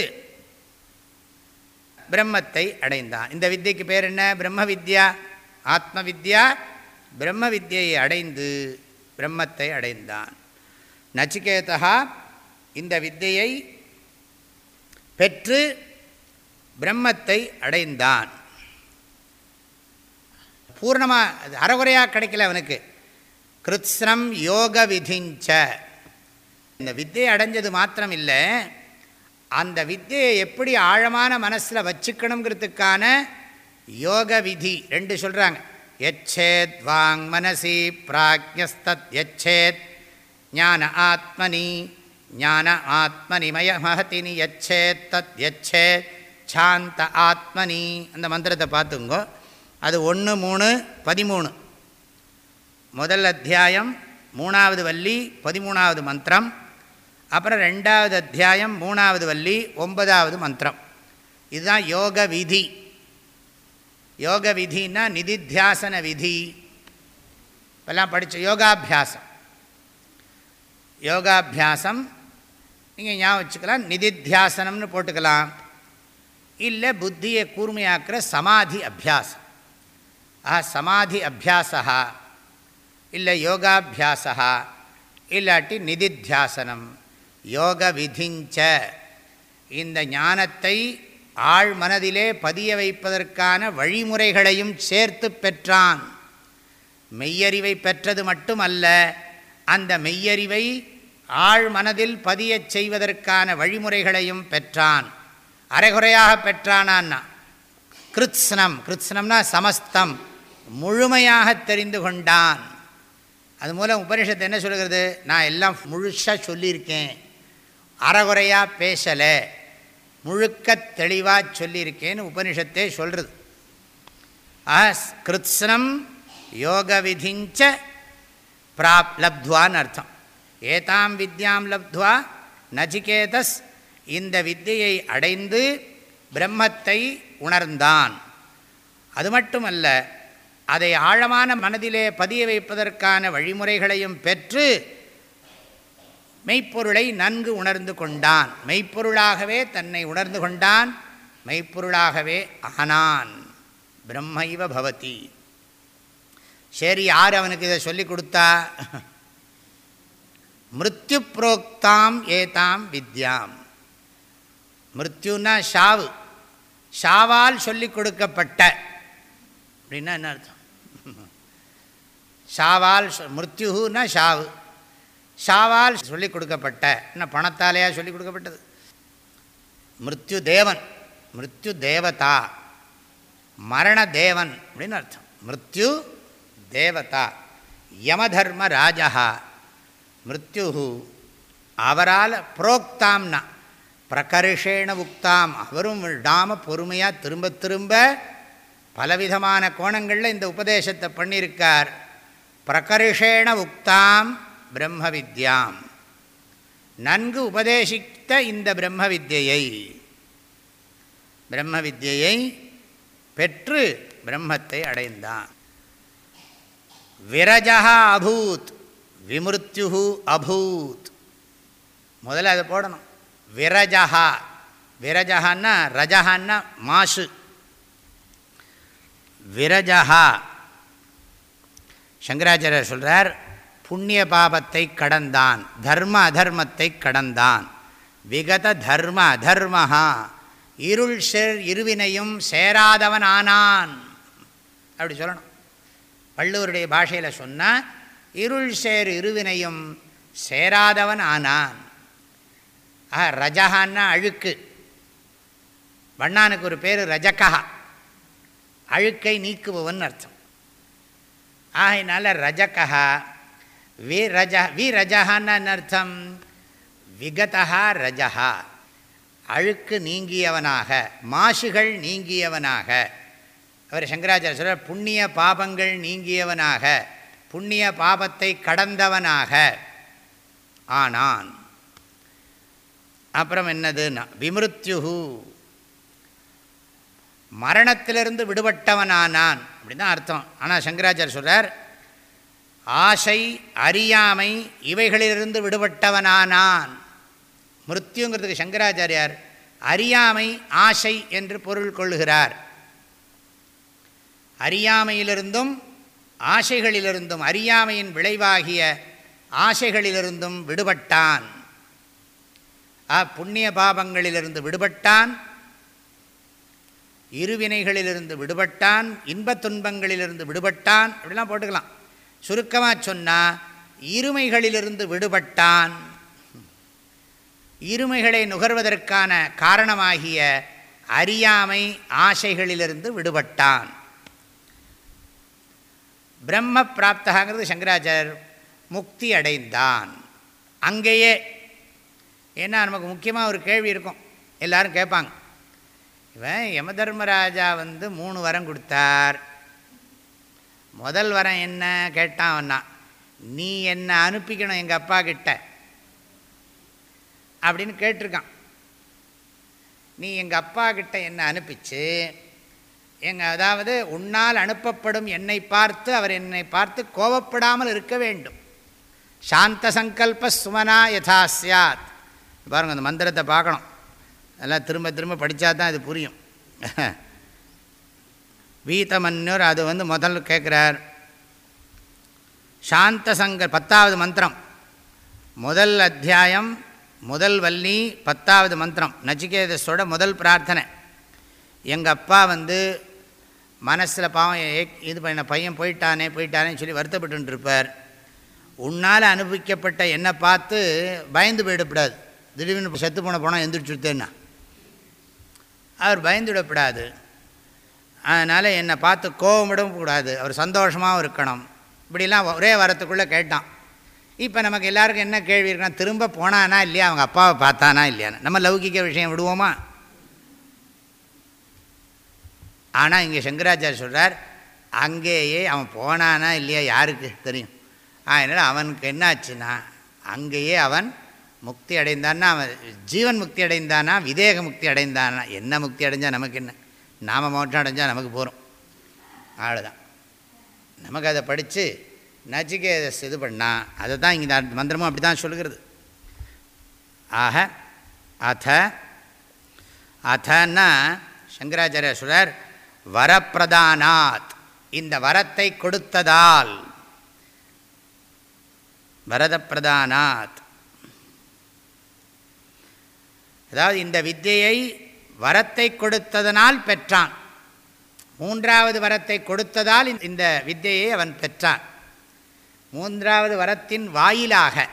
பிரம்மத்தை அடைந்தான். இந்த வித்தியக்கு பேர் என்ன? பிரம்ம வித்யா. ஆத்ம வித்யா பிரம்ம வித்தியை அடைந்து பிரம்மத்தை அடைந்தான். நச்சிகேதா இந்த வித்தியை பெற்று பிரம்மத்தை அடைந்தான். பூர்ணமாக அறகுறையாக கிடைக்கல அவனுக்கு. கிருத்ஸ்னம் யோக விதிஞ்ச. இந்த வித்தியை அடைஞ்சது மாத்திரம் இல்லை அந்த வித்தியை எப்படி ஆழமான மனசில் வச்சுக்கணுங்கிறதுக்கான யோக விதி ரெண்டு சொல்கிறாங்க எச்சேத் வாங் மனசி பிராக்யஸ்தத் எச்சேத். ஞான ஆத்மனி ஞான ஆத்மனி மய மகத்தினி எச்சேத் தத் எச்சேத். சாந்த ஆத்மனி அந்த மந்திரத்தை பார்த்துங்கோ. அது ஒன்று மூணு பதிமூணு. முதல் அத்தியாயம் மூணாவது வள்ளி பதிமூணாவது மந்திரம். அப்புறம் ரெண்டாவது அத்தியாயம் மூணாவது வள்ளி ஒன்பதாவது மந்திரம். இதுதான் யோக விதி. யோக விதின்னா நிதித்தியாசன விதி. இப்பெல்லாம் படித்த யோகாபியாசம். யோகாபியாசம் நீங்கள் ஞாபகம் வச்சுக்கலாம் நிதித்தியாசனம்னு போட்டுக்கலாம். இல்லை புத்தியை கூர்மையாக்குற சமாதி அபியாசம். ஆ சமாதி அபியாசா இல்லை யோகாபியாசா இல்லாட்டி நிதித்தியாசனம். யோக விதிஞ்ச இந்த ஞானத்தை ஆழ் மனதிலே பதிய வைப்பதற்கான வழிமுறைகளையும் சேர்த்து பெற்றான். மெய்யறிவை பெற்றது மட்டுமல்ல அந்த மெய்யறிவை ஆழ் மனதில் பதியச் செய்வதற்கான வழிமுறைகளையும் பெற்றான். அரைகுறையாக பெற்றானான்னா கிருத்ஸ்னம் கிருத்ஸ்னம்னா சமஸ்தம் முழுமையாக தெரிந்து கொண்டான். அது மூலம் உபனிஷத்து என்ன சொல்கிறது? நான் எல்லாம் முழுசாக சொல்லியிருக்கேன். அறகுறையாக பேசலை. முழுக்க தெளிவாக சொல்லியிருக்கேன்னு உபனிஷத்தே சொல்கிறது ஆ கிருத்ஸ்னம் யோக விதிஞ்ச பிராப் லப்துவான்னு அர்த்தம். ஏதாம் வித்யாம் லப்துவா நஜிகேதஸ் இந்த வித்தியை அடைந்து பிரம்மத்தை உணர்ந்தான். அது மட்டுமல்ல அதை ஆழமான மனதிலே பதிய வைப்பதற்கான வழிமுறைகளையும் பெற்று மெய்ப்பொருளை நன்கு உணர்ந்து கொண்டான். மெய்ப்பொருளாகவே தன்னை உணர்ந்து கொண்டான். மெய்ப்பொருளாகவே ஆனான். பிரம்மைவ பவதி. சரி யார் அவனுக்கு இதை சொல்லிக் கொடுத்தா? மிருத்யு புரோக்தாம் ஏதாம் வித்யாம். மிருத்யுன்னா ஷாவு. ஷாவால் சொல்லிக் கொடுக்கப்பட்ட. அப்படின்னா என்ன அர்த்தம்? ஷாவால் மிருத்யுன்னா ஷாவு. ஷாவால் சொல்லி கொடுக்கப்பட்ட என்ன பணத்தாலேயா சொல்லிக் கொடுக்கப்பட்டது மிருத்யு தேவன் மிருத்யு தேவதா மரண தேவன் அப்படின்னு அர்த்தம். மிருத்யு தேவதா யமதர்ம ராஜா மிருத்யு அவரால் புரோக்தாம்னா பிரகர்ஷேண உக்தாம் அவரும் விடாமல் பொறுமையாக திரும்ப திரும்ப பலவிதமான கோணங்களில் இந்த உபதேசத்தை பண்ணியிருக்கார். பிரகர்ஷேண உக்தாம் பிரம்ம வித்யாம் நன்கு உபதேசித்த இந்த பிரம்ம வித்யை பிரம்ம வித்யை பெற்று பிரம்மத்தை அடைந்தான். விரஜா அபூத் விமிருத்யு அபூத். முதல்ல அதை போடணும். விரஜா விரஜகான்னா ரஜகான்னா மாசு. விரஜா சங்கராச்சாரியர் சொல்கிறார் புண்ணிய பாபத்தை கடந்தான் தர்ம அதர்மத்தை கடந்தான். விகத தர்ம அதர்மஹா இருள் செர் இருவினையும் சேராதவன் ஆனான் அப்படி சொல்லணும். வள்ளுவருடைய பாஷையில் சொன்னால் இருள் சேர் இருவினையும் சேராதவன் ஆனான் ஆ ரஜகான்னா அழுக்கு. வண்ணானுக்கு ஒரு பேர் ரஜகா அழுக்கை நீக்குபவன் அர்த்தம். ஆகையினால ரஜகா வி ரஜ வி அர்த்தம்? விகதா ரஜகா அழுக்கு நீங்கியவனாக மாசுகள் நீங்கியவனாக. அவர் சங்கராச்சாரிய சொல்கிறார் புண்ணிய பாபங்கள் நீங்கியவனாக புண்ணிய பாபத்தை கடந்தவனாக. ஆனான் அப்புறம் என்னதுன்னா விமிருத்யுகு மரணத்திலிருந்து விடுபட்டவனானான் அப்படி தான் அர்த்தம். ஆனால் சங்கராச்சாரிய சொல்கிறார் ஆசை அறியாமை இவைகளிலிருந்து விடுபட்டவனானான். மிருத்யுங்கிறதுக்கு சங்கராச்சாரியார் அறியாமை ஆசை என்று பொருள் கொள்ளுகிறார். அறியாமையிலிருந்தும் ஆசைகளிலிருந்தும் அறியாமையின் விளைவாகிய ஆசைகளிலிருந்தும் விடுபட்டான். ஆ புண்ணிய பாபங்களிலிருந்து விடுபட்டான். இருவினைகளிலிருந்து விடுபட்டான். இன்பத் துன்பங்களிலிருந்து விடுபட்டான். அப்படிலாம் போட்டுக்கலாம். சுருக்கமாக சொன்னால் இருமைகளிலிருந்து விடுபட்டான். இருமைகளை நுகர்வதற்கான காரணமாகிய அறியாமை ஆசைகளிலிருந்து விடுபட்டான். பிரம்ம பிராப்தகாங்கிறது சங்கராச்சாரியர் முக்தி அடைந்தான். அங்கேயே ஏன்னா நமக்கு முக்கியமாக ஒரு கேள்வி இருக்கும். எல்லோரும் கேட்பாங்க. இவன் யம தர்மராஜா வந்து மூணு வரம் கொடுத்தார். முதல் வரம் என்ன கேட்டான் நீ என்னை அனுப்பிக்கணும் எங்கள் அப்பா கிட்ட? அப்படின்னு கேட்டிருக்கான். நீ எங்கள் அப்பா கிட்ட என்னை அனுப்பிச்சு எங்கள் அதாவது உன்னால் அனுப்பப்படும் என்னை பார்த்து அவர் என்னை பார்த்து கோபப்படாமல் இருக்க வேண்டும். சாந்த சங்கல்ப சுமனா யதா சியாத் பாருங்கள் அந்த மந்திரத்தை பார்க்கணும். அதெல்லாம் திரும்ப திரும்ப படித்தா தான் இது புரியும். வீத்தமன்யூர் அது வந்து முதல் கேட்குறார் சாந்தசங்கர் பத்தாவது மந்திரம். முதல் அத்தியாயம் முதல் வள்ளி பத்தாவது மந்திரம். நச்சிகேதஸோட முதல் பிரார்த்தனை. எங்கள் அப்பா வந்து மனசில் பாவம் இது பண்ண பையன் போயிட்டானே போயிட்டானேன்னு சொல்லி வருத்தப்பட்டு இருப்பார் உன்னால் அனுபவிக்கப்பட்ட என்னை பார்த்து பயந்து போயிடப்படாது. திடீர்னு செத்து போன போனால் எந்திரிச்சுட்டேன்னா அவர் பயந்துவிடப்படாது அதனால் என்னை பார்த்து கோவமிடவும் கூடாது. அவர் சந்தோஷமாகவும் இருக்கணும். இப்படிலாம் ஒரே வரத்துக்குள்ளே கேட்டான். இப்போ நமக்கு எல்லாருக்கும் என்ன கேள்வி இருக்குன்னா திரும்ப போனானா இல்லையா? அவங்க அப்பாவை பார்த்தானா இல்லையான்னு. நம்ம லௌகிக்க விஷயம் விடுவோமா? ஆனால் இங்கே சங்கராச்சாரிய சொல்கிறார் அங்கேயே அவன் போனானா இல்லையா? யாருக்கு தெரியும்? அதனால் அவனுக்கு என்னாச்சுன்னா அங்கேயே அவன் முக்தி அடைந்தான்னா அவன் ஜீவன் முக்தி அடைந்தானா விதேக முக்தி அடைந்தானா என்ன முக்தி அடைஞ்சால் நமக்கு என்ன? நாம மோட்சம் அடைஞ்சால் நமக்கு போகிறோம் அவ்வளோதான் நமக்கு அதை படித்து நச்சிகேதஸ் இது பண்ணால் அதை தான் இங்கே மந்திரமும் அப்படி தான் சொல்லுகிறது. ஆக அத அத்தன்னா சங்கராச்சாரிய சொல்கிறார் வரப்பிரதானாத் இந்த வரத்தை கொடுத்ததால். வரத பிரதானாத் அதாவது இந்த வித்தியை வரத்தை கொடுத்ததனால் பெற்றான். மூன்றாவது வரத்தை கொடுத்ததால் இந்த வித்தையை அவன் பெற்றான். மூன்றாவது வரத்தின் வாயிலாக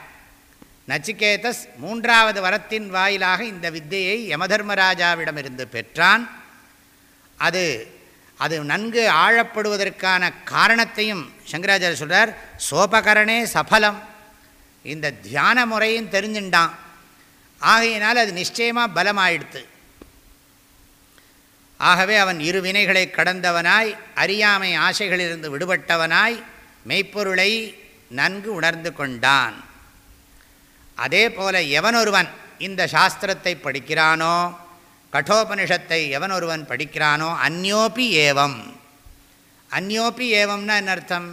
நச்சிகேதஸ் மூன்றாவது வரத்தின் வாயிலாக இந்த வித்தையை யமதர்மராஜாவிடமிருந்து பெற்றான். அது அது நன்கு ஆழப்படுவதற்கான காரணத்தையும் சங்கராச்சாரிய சொல்கிறார் சோபகரணே சஃபலம் இந்த தியான முறையும் தெரிஞ்சுட்டான் ஆகையினால் அது நிச்சயமாக பலமாயிடுத்து. ஆகவே அவன் இரு வினைகளை கடந்தவனாய் அறியாமை ஆசைகளிலிருந்து விடுபட்டவனாய் மெய்ப்பொருளை நன்கு உணர்ந்து கொண்டான். அதே போல எவனொருவன் இந்த சாஸ்திரத்தை படிக்கிறானோ கட்டோபனிஷத்தை எவனொருவன் படிக்கிறானோ அந்யோபி ஏவம். அந்யோபி ஏவம்னா என்ன அர்த்தம்?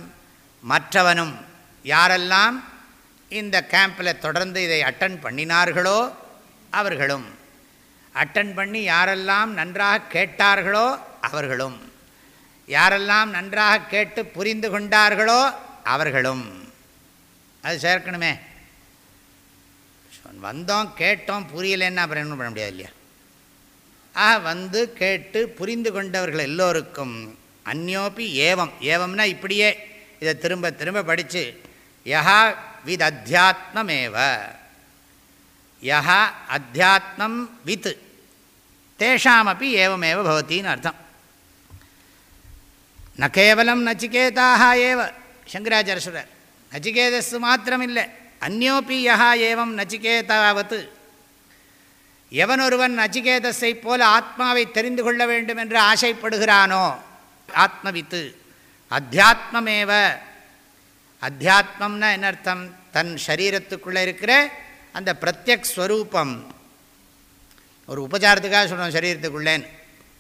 மற்றவனும் யாரெல்லாம் இந்த கேம்பில் தொடர்ந்து இதை அட்டன் பண்ணினார்களோ அவர்களும். அட்டன் பண்ணி யாரெல்லாம் நன்றாக கேட்டார்களோ அவர்களும். யாரெல்லாம் நன்றாக கேட்டு புரிந்து கொண்டார்களோ அவர்களும். அது சேர்க்கணுமே. வந்தோம் கேட்டோம் புரியலைன்னா அப்புறம் என்ன பண்ண முடியாது இல்லையா? ஆ வந்து கேட்டு புரிந்து கொண்டவர்கள் எல்லோருக்கும். அந்யோப்பி ஏவம். ஏவம்னா இப்படியே இதை திரும்ப திரும்ப படித்து யஹா வித் அத்தியாத்மமேவ யஹா அத்தியாத்மம் வித். தேஷாமப்பி ஏவமேவ பவத்தின்னு அர்த்தம் ந கேவலம் நச்சிகேதாக ஏவ சங்கராச்சார சொல்கிறார் நச்சிகேதஸ் மாத்திரமில்லை அந்யோப்பி யஹா ஏவம் நச்சிகேதாவது எவனொருவன் நச்சிகேதஸை போல ஆத்மாவை தெரிந்து கொள்ள வேண்டும் என்று ஆசைப்படுகிறானோ ஆத்மவித்து அத்தியாத்மமேவ அத்தியாத்மம்னா என்ன அர்த்தம் தன் சரீரத்துக்குள்ளே இருக்கிற அந்த பிரத்யக் ஸ்வரூபம் ஒரு உபச்சாரத்துக்காக சொல்கிறோம் சரீரத்துக்குள்ளேன்னு.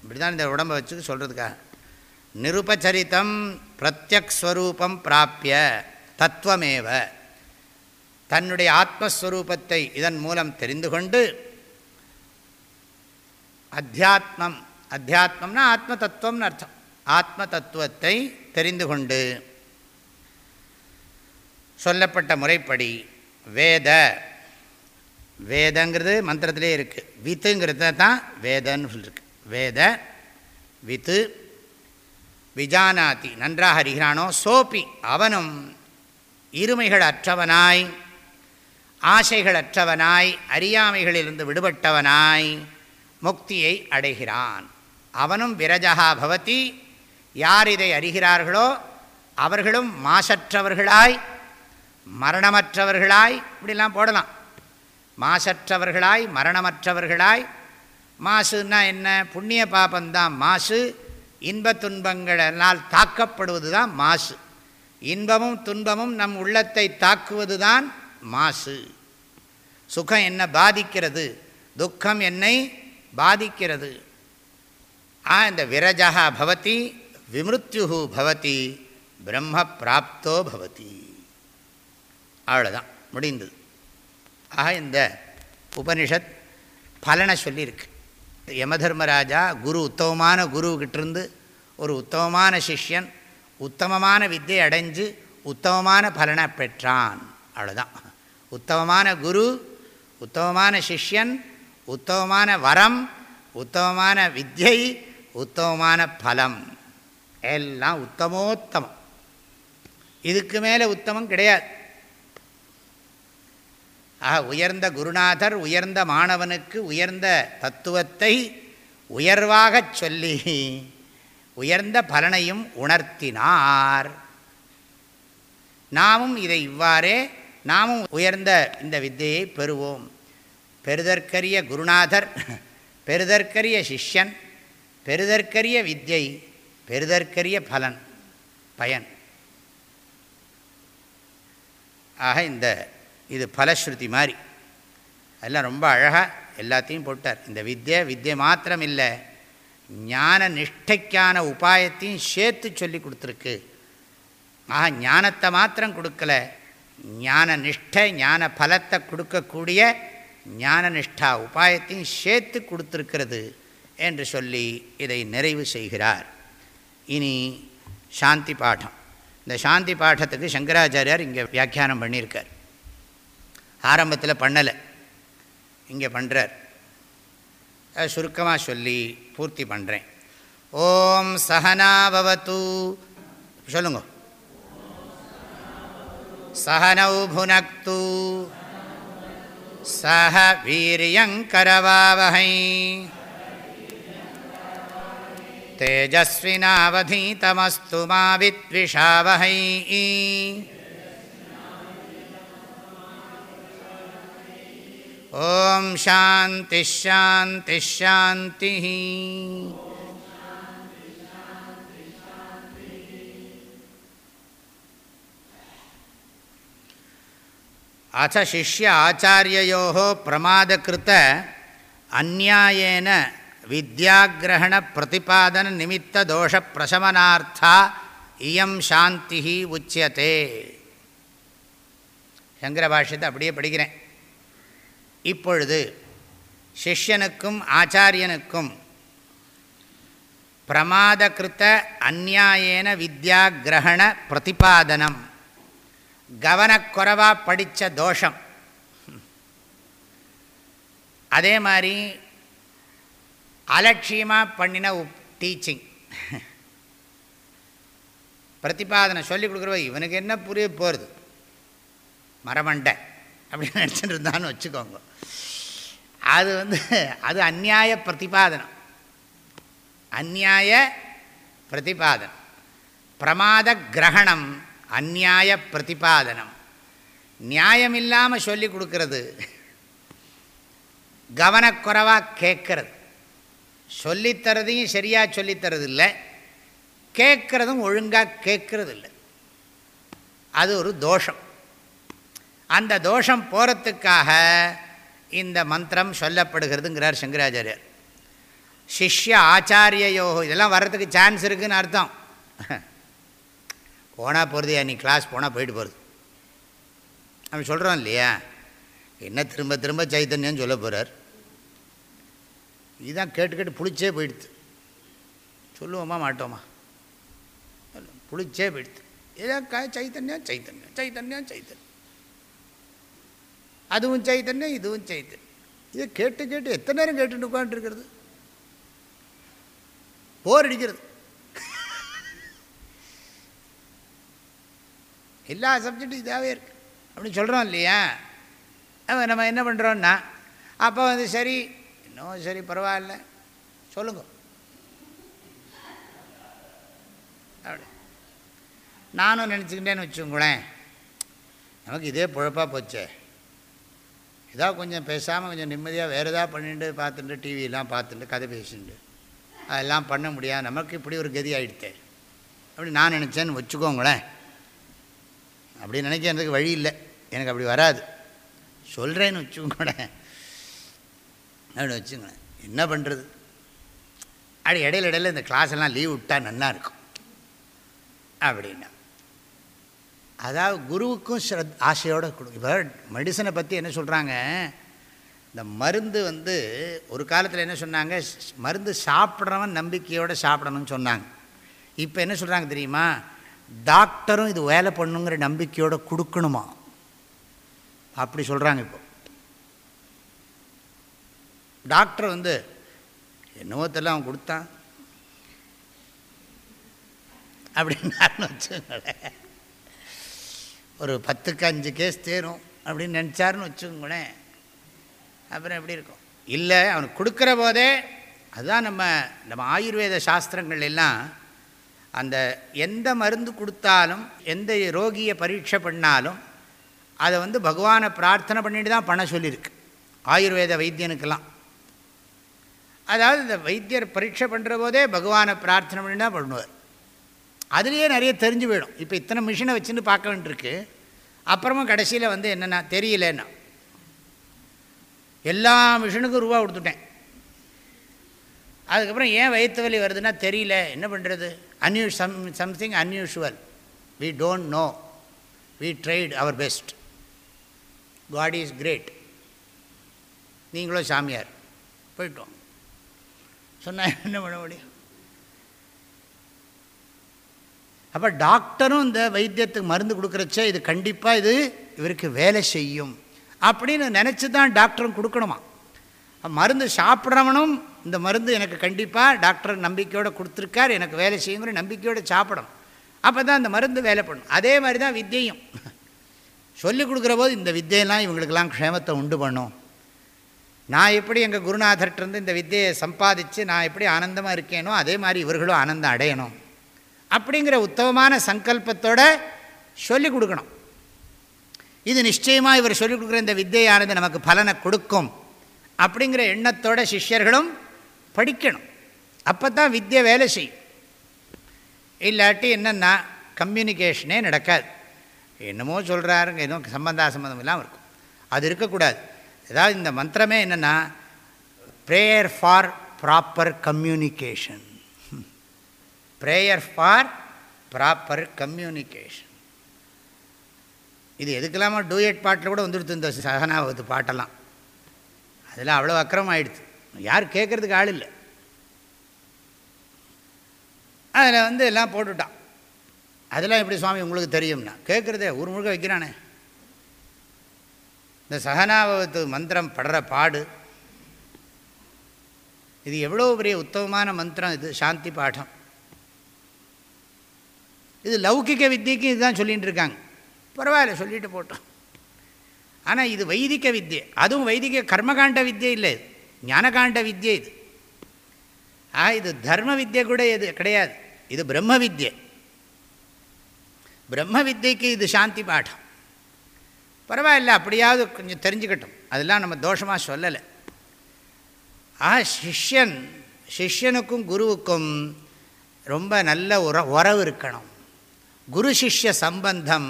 இப்படி தான் இந்த உடம்பை வச்சு சொல்கிறதுக்காக நிருபச்சரித்தம் பிரத்யக்ஸ்வரூபம் பிராப்பிய தத்துவமேவ. தன்னுடைய ஆத்மஸ்வரூபத்தை இதன் மூலம் தெரிந்து கொண்டு அத்தியாத்மம் அத்தியாத்மம்னா ஆத்ம தத்துவம்னு அர்த்தம். ஆத்ம தத்துவத்தை தெரிந்து கொண்டு சொல்லப்பட்ட முறைப்படி வேத வேதங்கிறது மந்திரத்திலே இருக்குது வித்துங்கிறது தான் வேதன்னு சொல்லியிருக்கு வேத வித்து விஜானாதி நன்றாக அறிகிறானோ சோப்பி அவனும் இருமைகள் அற்றவனாய் ஆசைகள் அற்றவனாய் அறியாமைகளிலிருந்து விடுபட்டவனாய் முக்தியை அடைகிறான். அவனும் விரஜகா பவதி. யார் இதை அறிகிறார்களோ அவர்களும் மாசற்றவர்களாய் மரணமற்றவர்களாய் இப்படிலாம் போடலாம். மாசற்றவர்களாய் மரணமற்றவர்களாய். மாசுன்னா என்ன? புண்ணிய பாபந்தான் மாசு. இன்ப துன்பங்களால் தாக்கப்படுவது தான் மாசு. இன்பமும் துன்பமும் நம் உள்ளத்தை தாக்குவது தான் மாசு. சுகம் என்ன பாதிக்கிறது? துக்கம் என்னை பாதிக்கிறது. ஆ இந்த விரஜா பவதி விமிருத்யு பவதி பிரம்ம பிராப்தோ பவதி. அவ்வளோதான் முடிந்தது. ஆக இந்த உபனிஷத் பலனை சொல்லியிருக்கு. யமதர்மராஜா குரு உத்தமமான குருக்கிட்டிருந்து ஒரு உத்தமமான சிஷ்யன் உத்தமமான வித்தியை அடைஞ்சு உத்தமமான பலனை பெற்றான். அவ்வளோதான் உத்தமமான குரு உத்தமமான சிஷ்யன் உத்தமமான வரம் உத்தமமான வித்யை உத்தமமான பலம். எல்லாம் உத்தமோத்தமம். இதுக்கு மேலே உத்தமம் கிடையாது. ஆக உயர்ந்த குருநாதர் உயர்ந்த மாணவனுக்கு உயர்ந்த தத்துவத்தை உயர்வாகச் சொல்லி உயர்ந்த பலனையும் உணர்த்தினார். நாமும் இதை இவ்வாறே நாமும் உயர்ந்த இந்த வித்தையை பெறுவோம். பெருதற்கரிய குருநாதர் பெருதற்கரிய சிஷ்யன் பெருதற்கரிய வித்யை பெருதற்கரிய பலன் பயன். ஆக இந்த இது பலஸ்ருதி மாதிரி. அதெல்லாம் ரொம்ப அழகாக எல்லாத்தையும் போட்டார். இந்த வித்தியை வித்யை மாத்திரம் இல்லை ஞான நிஷ்டைக்கான உபாயத்தையும் சேர்த்து சொல்லி கொடுத்துருக்கு. ஆக ஞானத்தை மாத்திரம் கொடுக்கல ஞான நிஷ்டை ஞான பலத்தை கொடுக்கக்கூடிய ஞான நிஷ்டா உபாயத்தையும் சேர்த்து கொடுத்துருக்கிறது என்று சொல்லி இதை நிறைவு செய்கிறார். இனி சாந்தி பாடம். இந்த சாந்தி பாடத்துக்கு சங்கராச்சாரியார் இங்கே வியாக்கியானம் பண்ணியிருக்கார். ஆரம்பத்தில் பண்ணலை இங்கே பண்ணுறார் சுருக்கமாக சொல்லி பூர்த்தி பண்ணுறேன் ஓம் சகனாபவத்து சொல்லுங்க சகனௌ புனக்து சக வீரியங்கரவாவகை तेजस्विनावधीतमस्तु मा विद्विषावहै ஓம் சாந்தி ஷாந்தி ஷாந்தி. அச சிஷ்ய ஆச்சாரியோ பிரமாதகிருத்த அந்நாயேன வித்யாகிரகண பிரதிபாதன நிமித்த தோஷ பிரசமனார்த்தா இயம் சாந்தி உச்சியதே. சங்கர பாஷ்யத்தை அப்படியே படிக்கிறேன். இப்பொழுது சிஷ்யனுக்கும் ஆச்சாரியனுக்கும் பிரமாதகிருத்த அந்நாயேன வித்யா கிரகண பிரதிபாதனம். கவனக்குறைவாக படித்த தோஷம். அதே மாதிரி அலட்சியமாக பண்ணின டீச்சிங் பிரதிபாதனை சொல்லி கொடுக்குறவ இவனுக்கு என்ன புரிய போகிறது மரமண்டை அப்படின்னு நினச்சிட்டு இருந்தான்னு வச்சுக்கோங்க. அது வந்து அது அந்நியாய பிரதிபாதனம். அந்நியாய பிரதிபாதனம். பிரமாத கிரகணம் அந்நியாய பிரதிபாதனம். நியாயம் இல்லாமல் சொல்லி கொடுக்கறது. கவனக்குறைவாக கேட்கறது. சொல்லித்தரதையும் சரியாக சொல்லித்தரது இல்லை கேட்குறதும் ஒழுங்காக கேட்கறது இல்லை அது ஒரு தோஷம். அந்த தோஷம் போகிறதுக்காக இந்த மந்திரம் சொல்லப்படுகிறதுங்கிறார் சங்கராச்சாரியர். சிஷ்ய ஆச்சாரியோ இதெல்லாம் வர்றதுக்கு சான்ஸ் இருக்குதுன்னு அர்த்தம். போனால் போகிறது நீ கிளாஸ் போனால் போயிட்டு போகிறது அப்படி சொல்கிறோம் இல்லையா? என்ன திரும்ப திரும்ப சைத்தன்யம் சொல்ல போகிறார் இதுதான் கேட்டு கேட்டு புளிச்சே போயிடுது. சொல்லுவோமா மாட்டோமா? புளிச்சே போயிடுது. ஏதோ சைத்தன்யம் சைத்தன்யம் சைத்தன்யம் சைத்தன்யம் அதுவும் சைத்தன்யம் இதுவும் சைத்தன்யம் இதை கேட்டு கேட்டு எத்தனை நேரம் கேட்டு உட்காந்துருக்கிறது போர் அடிக்கிறது. எல்லா சப்ஜெக்டும் இதாகவே இருக்கு. அப்படின்னு சொல்கிறோம் இல்லையா? நம்ம என்ன பண்ணுறோன்னா அப்போ வந்து சரி இன்னும் சரி பரவாயில்ல. சொல்லுங்க. அப்படி. நானும் நினச்சிக்கிட்டேன்னு வச்சுக்கோங்களேன். நமக்கு இதே பொழப்பாக போச்சே. ஏதாவது கொஞ்சம் பேசாமல் கொஞ்சம் நிம்மதியாக வேறு ஏதாவது பண்ணிட்டு பார்த்துட்டு டிவியெல்லாம் பார்த்துட்டு கதை பேசிட்டு. அதெல்லாம் பண்ண முடியாது. நமக்கு இப்படி ஒரு கதி ஆகிடுத்தே அப்படி நான் நினச்சேன்னு வச்சுக்கோங்களேன். அப்படி நினைக்கிறதுக்கு வழி இல்லை. எனக்கு அப்படி வராது. சொல்கிறேன்னு வச்சுக்கோங்களேன். அப்படின்னு வச்சுங்களேன் என்ன பண்ணுறது அப்படி இடையில இடையில இந்த கிளாஸ் எல்லாம் லீவ் விட்டால் நல்லா இருக்கும். அப்படின்னா. அதாவது குருவுக்கும் ஸ்ரத் ஆசையோடு கொடு இப்போ மெடிசனை பற்றி என்ன சொல்கிறாங்க இந்த மருந்து வந்து ஒரு காலத்தில் என்ன சொன்னாங்க? மருந்து சாப்பிட்றவன் நம்பிக்கையோடு சாப்பிடணும்னு சொன்னாங்க. இப்போ என்ன சொல்கிறாங்க தெரியுமா? டாக்டரும் இது வேலை பண்ணுங்கிற நம்பிக்கையோடு கொடுக்கணுமா? அப்படி சொல்கிறாங்க இப்போ. டாக்டர் வந்து என்னவோ தெரியல அவன் கொடுத்தான். அப்படின்னு வச்சுங்களேன் ஒரு பத்துக்கு அஞ்சு கேஸ் தேரும் அப்படின்னு நினச்சாருன்னு வச்சுக்கோங்களேன். அப்புறம் எப்படி இருக்கும்? இல்லை அவனுக்கு கொடுக்குற போதே அதுதான் நம்ம நம்ம ஆயுர்வேத சாஸ்திரங்கள் எல்லாம் அந்த எந்த மருந்து கொடுத்தாலும் எந்த ரோகியை பரீட்சை பண்ணாலும் அதை வந்து பகவானை பிரார்த்தனை பண்ணிட்டு தான் பண்ண சொல்லியிருக்கு. ஆயுர்வேத வைத்தியனுக்கெல்லாம். அதாவது இந்த வைத்தியர் பரீட்சை பண்ணுற போதே பகவானை பிரார்த்தனை பண்ணி தான் பண்ணுவார். அதுலேயே நிறைய தெரிஞ்சு போயிடும். இப்போ இத்தனை மிஷினை வச்சுன்னு பார்க்க வேண்டியிருக்கு. அப்புறமும் கடைசியில் வந்து என்னென்னா தெரியலன்னா. எல்லா மிஷினுக்கும் ரூபா கொடுத்துட்டேன். அதுக்கப்புறம் ஏன் வயிற்று வலி வருதுன்னா தெரியல. என்ன பண்ணுறது un some something unusual we don't know we tried our best God is great நீங்களும் சாமியார். போயிட்டோம். சொன்னால் என்ன பண்ண முடியும்? அப்போ டாக்டரும் இந்த வைத்தியத்துக்கு மருந்து கொடுக்குறச்சே இது கண்டிப்பாக இது இவருக்கு வேலை செய்யும். அப்படின்னு நினச்சி தான் டாக்டரும் கொடுக்கணுமா மருந்து சாப்பிட்றவனும் இந்த மருந்து எனக்கு கண்டிப்பாக டாக்டர் நம்பிக்கையோடு கொடுத்துருக்கார் எனக்கு வேலை செய்யுங்கிற நம்பிக்கையோடு சாப்பிடணும். அப்போ தான் அந்த மருந்து வேலை பண்ணும். அதே மாதிரி தான் வித்தியையும். சொல்லிக் கொடுக்குற போது இந்த வித்தியெல்லாம் இவங்களுக்கெல்லாம் க்ஷேமத்தை உண்டு பண்ணும். நான் எப்படி எங்கள் குருநாதர்கிட்டருந்து இந்த வித்தியை சம்பாதிச்சு நான் எப்படி ஆனந்தமாக இருக்கேனோ அதே மாதிரி இவர்களும் ஆனந்தம் அடையணும். அப்படிங்கிற உத்தமமான சங்கல்பத்தோட சொல்லிக் கொடுக்கணும். இது நிச்சயமாக இவர் சொல்லிக் கொடுக்குற இந்த வித்தையானது நமக்கு பலனை கொடுக்கும் அப்படிங்கிற எண்ணத்தோட சிஷ்யர்களும் படிக்கணும். அப்போ தான் வித்தியை வேலை செய்யும். இல்லாட்டி என்னென்னா கம்யூனிகேஷனே நடக்காது. என்னமோ சொல்கிறாருங்க எதுவும் சம்பந்தா சம்பந்தம் இல்லாமல் இருக்கும். அது இருக்கக்கூடாது. ஏதாவது இந்த மந்திரமே என்னென்னா prayer for proper communication prayer for proper communication இது எதுக்கெல்லாமா டூயட் பாட்டில் கூட வந்துடுது இந்த சகனாவது பாட்டெல்லாம். அதில் அவ்வளோ அக்கிரமம் ஆயிடுச்சு யார் கேட்குறதுக்கு ஆள் இல்லை. அதில் வந்து எல்லாம் போட்டுட்டான். அதெல்லாம் எப்படி சுவாமி உங்களுக்கு தெரியும்னா கேட்குறதே ஊர் முழுக்க வைக்கிறானே. இந்த சகனாபவத்து மந்திரம் படுற பாடு இது எவ்வளோ பெரிய உத்தமமான மந்திரம் இது சாந்தி பாடம். இது லௌகிக வித்தியக்கும் இதுதான் சொல்லிகிட்டு இருக்காங்க பரவாயில்ல சொல்லிட்டு போட்டோம். ஆனால் இது வைதிக வித்தியை. அதுவும் வைதிக கர்மகாண்ட வித்தியை இல்லை. இது ஞானகாண்ட வித்தியை இது. ஆ இது தர்ம வித்தியை கூட இது கிடையாது. இது பிரம்ம வித்தியை. பிரம்ம வித்தியக்கு இது சாந்தி பாடம். பரவாயில்ல அப்படியாவது கொஞ்சம் தெரிஞ்சுக்கட்டும். அதெல்லாம் நம்ம தோஷமாக சொல்லலை. ஆ சிஷ்யன் சிஷ்யனுக்கும் குருவுக்கும் ரொம்ப நல்ல உற உறவு இருக்கணும். குரு சிஷ்ய சம்பந்தம்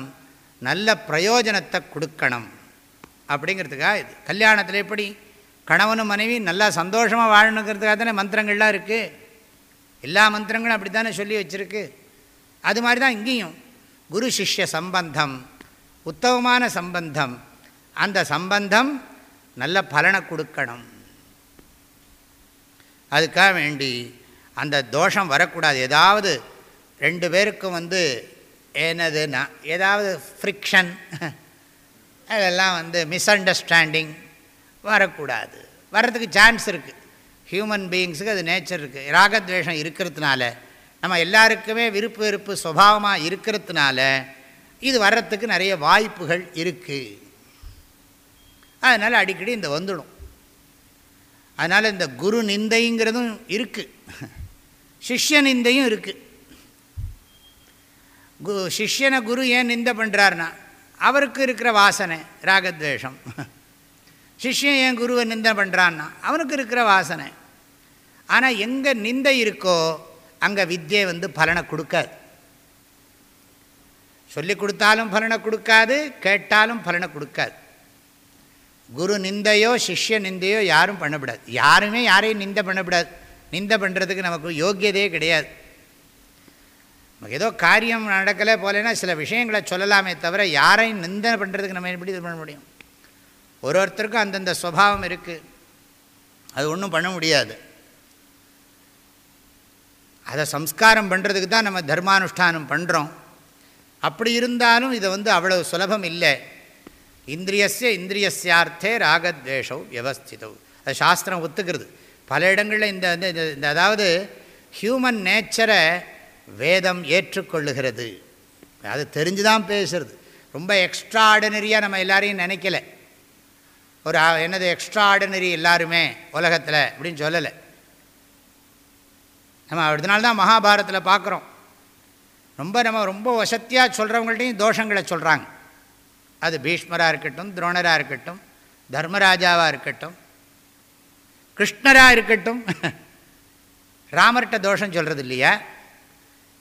நல்ல பிரயோஜனத்தை கொடுக்கணும். அப்படிங்கிறதுக்காக இது. கல்யாணத்தில் எப்படி? கணவனும் மனைவி நல்லா சந்தோஷமாக வாழணுங்கிறதுக்காக தானே மந்திரங்கள்லாம் இருக்குது எல்லா மந்திரங்களும் அப்படி தானே சொல்லி வச்சுருக்கு. அது மாதிரி தான் இங்கேயும். குரு சிஷ்ய சம்பந்தம் உத்தமமான சம்பந்தம் அந்த சம்பந்தம் நல்ல பலனை கொடுக்கணும். அதுக்காக வேண்டி அந்த தோஷம் வரக்கூடாது. ஏதாவது ரெண்டு பேருக்கும் வந்து என்னதுன்னா ஏதாவது ஃப்ரிக்ஷன் அதெல்லாம் வந்து மிஸ் அண்டர்ஸ்டாண்டிங் வரக்கூடாது. வர்றதுக்கு சான்ஸ் இருக்குது ஹியூமன் பீயிங்ஸுக்கு அது நேச்சர் இருக்குது ராகத்வேஷம் இருக்கிறதுனால நம்ம எல்லாருக்குமே விருப்பு வெறுப்பு சுபாவமாக இருக்கிறதுனால இது வர்றதுக்கு நிறைய வாய்ப்புகள் இருக்குது அதனால் அடிக்கடி இந்த வந்துடும். அதனால் இந்த குரு நிந்தைங்கிறதும் இருக்குது சிஷ்ய நிந்தையும் இருக்குது கு சிஷ்யனை குரு ஏன் நிந்தை பண்ணுறாருனா அவருக்கு இருக்கிற வாசனை ராகத்வேஷம். சிஷ்யன் ஏன் குருவை நிந்தை பண்ணுறான்னா அவனுக்கு இருக்கிற வாசனை. ஆனால் எங்கே நிந்தை இருக்கோ அங்கே வித்தியை வந்து பலனை கொடுக்காது. சொல்லி கொடுத்தாலும் பலனை கொடுக்காது கேட்டாலும் பலனை கொடுக்காது. குரு நிந்தையோ சிஷ்ய நிந்தையோ யாரும் பண்ணக்கூடாது யாருமே யாரையும் நிந்தை பண்ணக்கூடாது நிந்தை பண்ணுறதுக்கு நமக்கு யோக்கியதே கிடையாது. நமக்கு ஏதோ காரியம் நடக்கலை போலேன்னா சில விஷயங்களை சொல்லலாமே தவிர யாரையும் நிந்தனை பண்ணுறதுக்கு நம்ம எப்படி இது பண்ண முடியும்? ஒரு ஒருத்தருக்கும் அந்தந்த சுவாவம் இருக்குது அது ஒன்றும் பண்ண முடியாது. அதை சம்ஸ்காரம் பண்ணுறதுக்கு தான் நம்ம தர்மானுஷ்டானம் பண்ணுறோம் அப்படி இருந்தாலும் இதை வந்து அவ்வளோ சுலபம் இல்லை. இந்திரியஸ்ய இந்திரியஸ்யார்த்தே ராகத்வேஷவ் வியவஸ்திதவ் அது சாஸ்திரம் ஒத்துக்கிறது. பல இடங்களில் இந்த இந்த அதாவது ஹியூமன் நேச்சரை வேதம் ஏற்றுக்கொள்ளுகிறது. அது தெரிஞ்சு தான் பேசுறது. ரொம்ப எக்ஸ்ட்ரா ஆர்டினரியாக நம்ம எல்லாரையும் நினைக்கல. ஒரு என்னது எக்ஸ்ட்ரா ஆர்டினரி எல்லாருமே உலகத்தில் அப்படின்னு சொல்லலை. நம்ம அதனால தான் மகாபாரத்தில் பார்க்குறோம் ரொம்ப நம்ம ரொம்ப வசத்தியாக சொல்கிறவங்கள்ட்டையும் தோஷங்களை சொல்கிறாங்க அது பீஷ்மராக இருக்கட்டும் துரோணராக இருக்கட்டும் தர்மராஜாவாக இருக்கட்டும் கிருஷ்ணராக இருக்கட்டும். ராமர்கிட்ட தோஷம் சொல்கிறது இல்லையா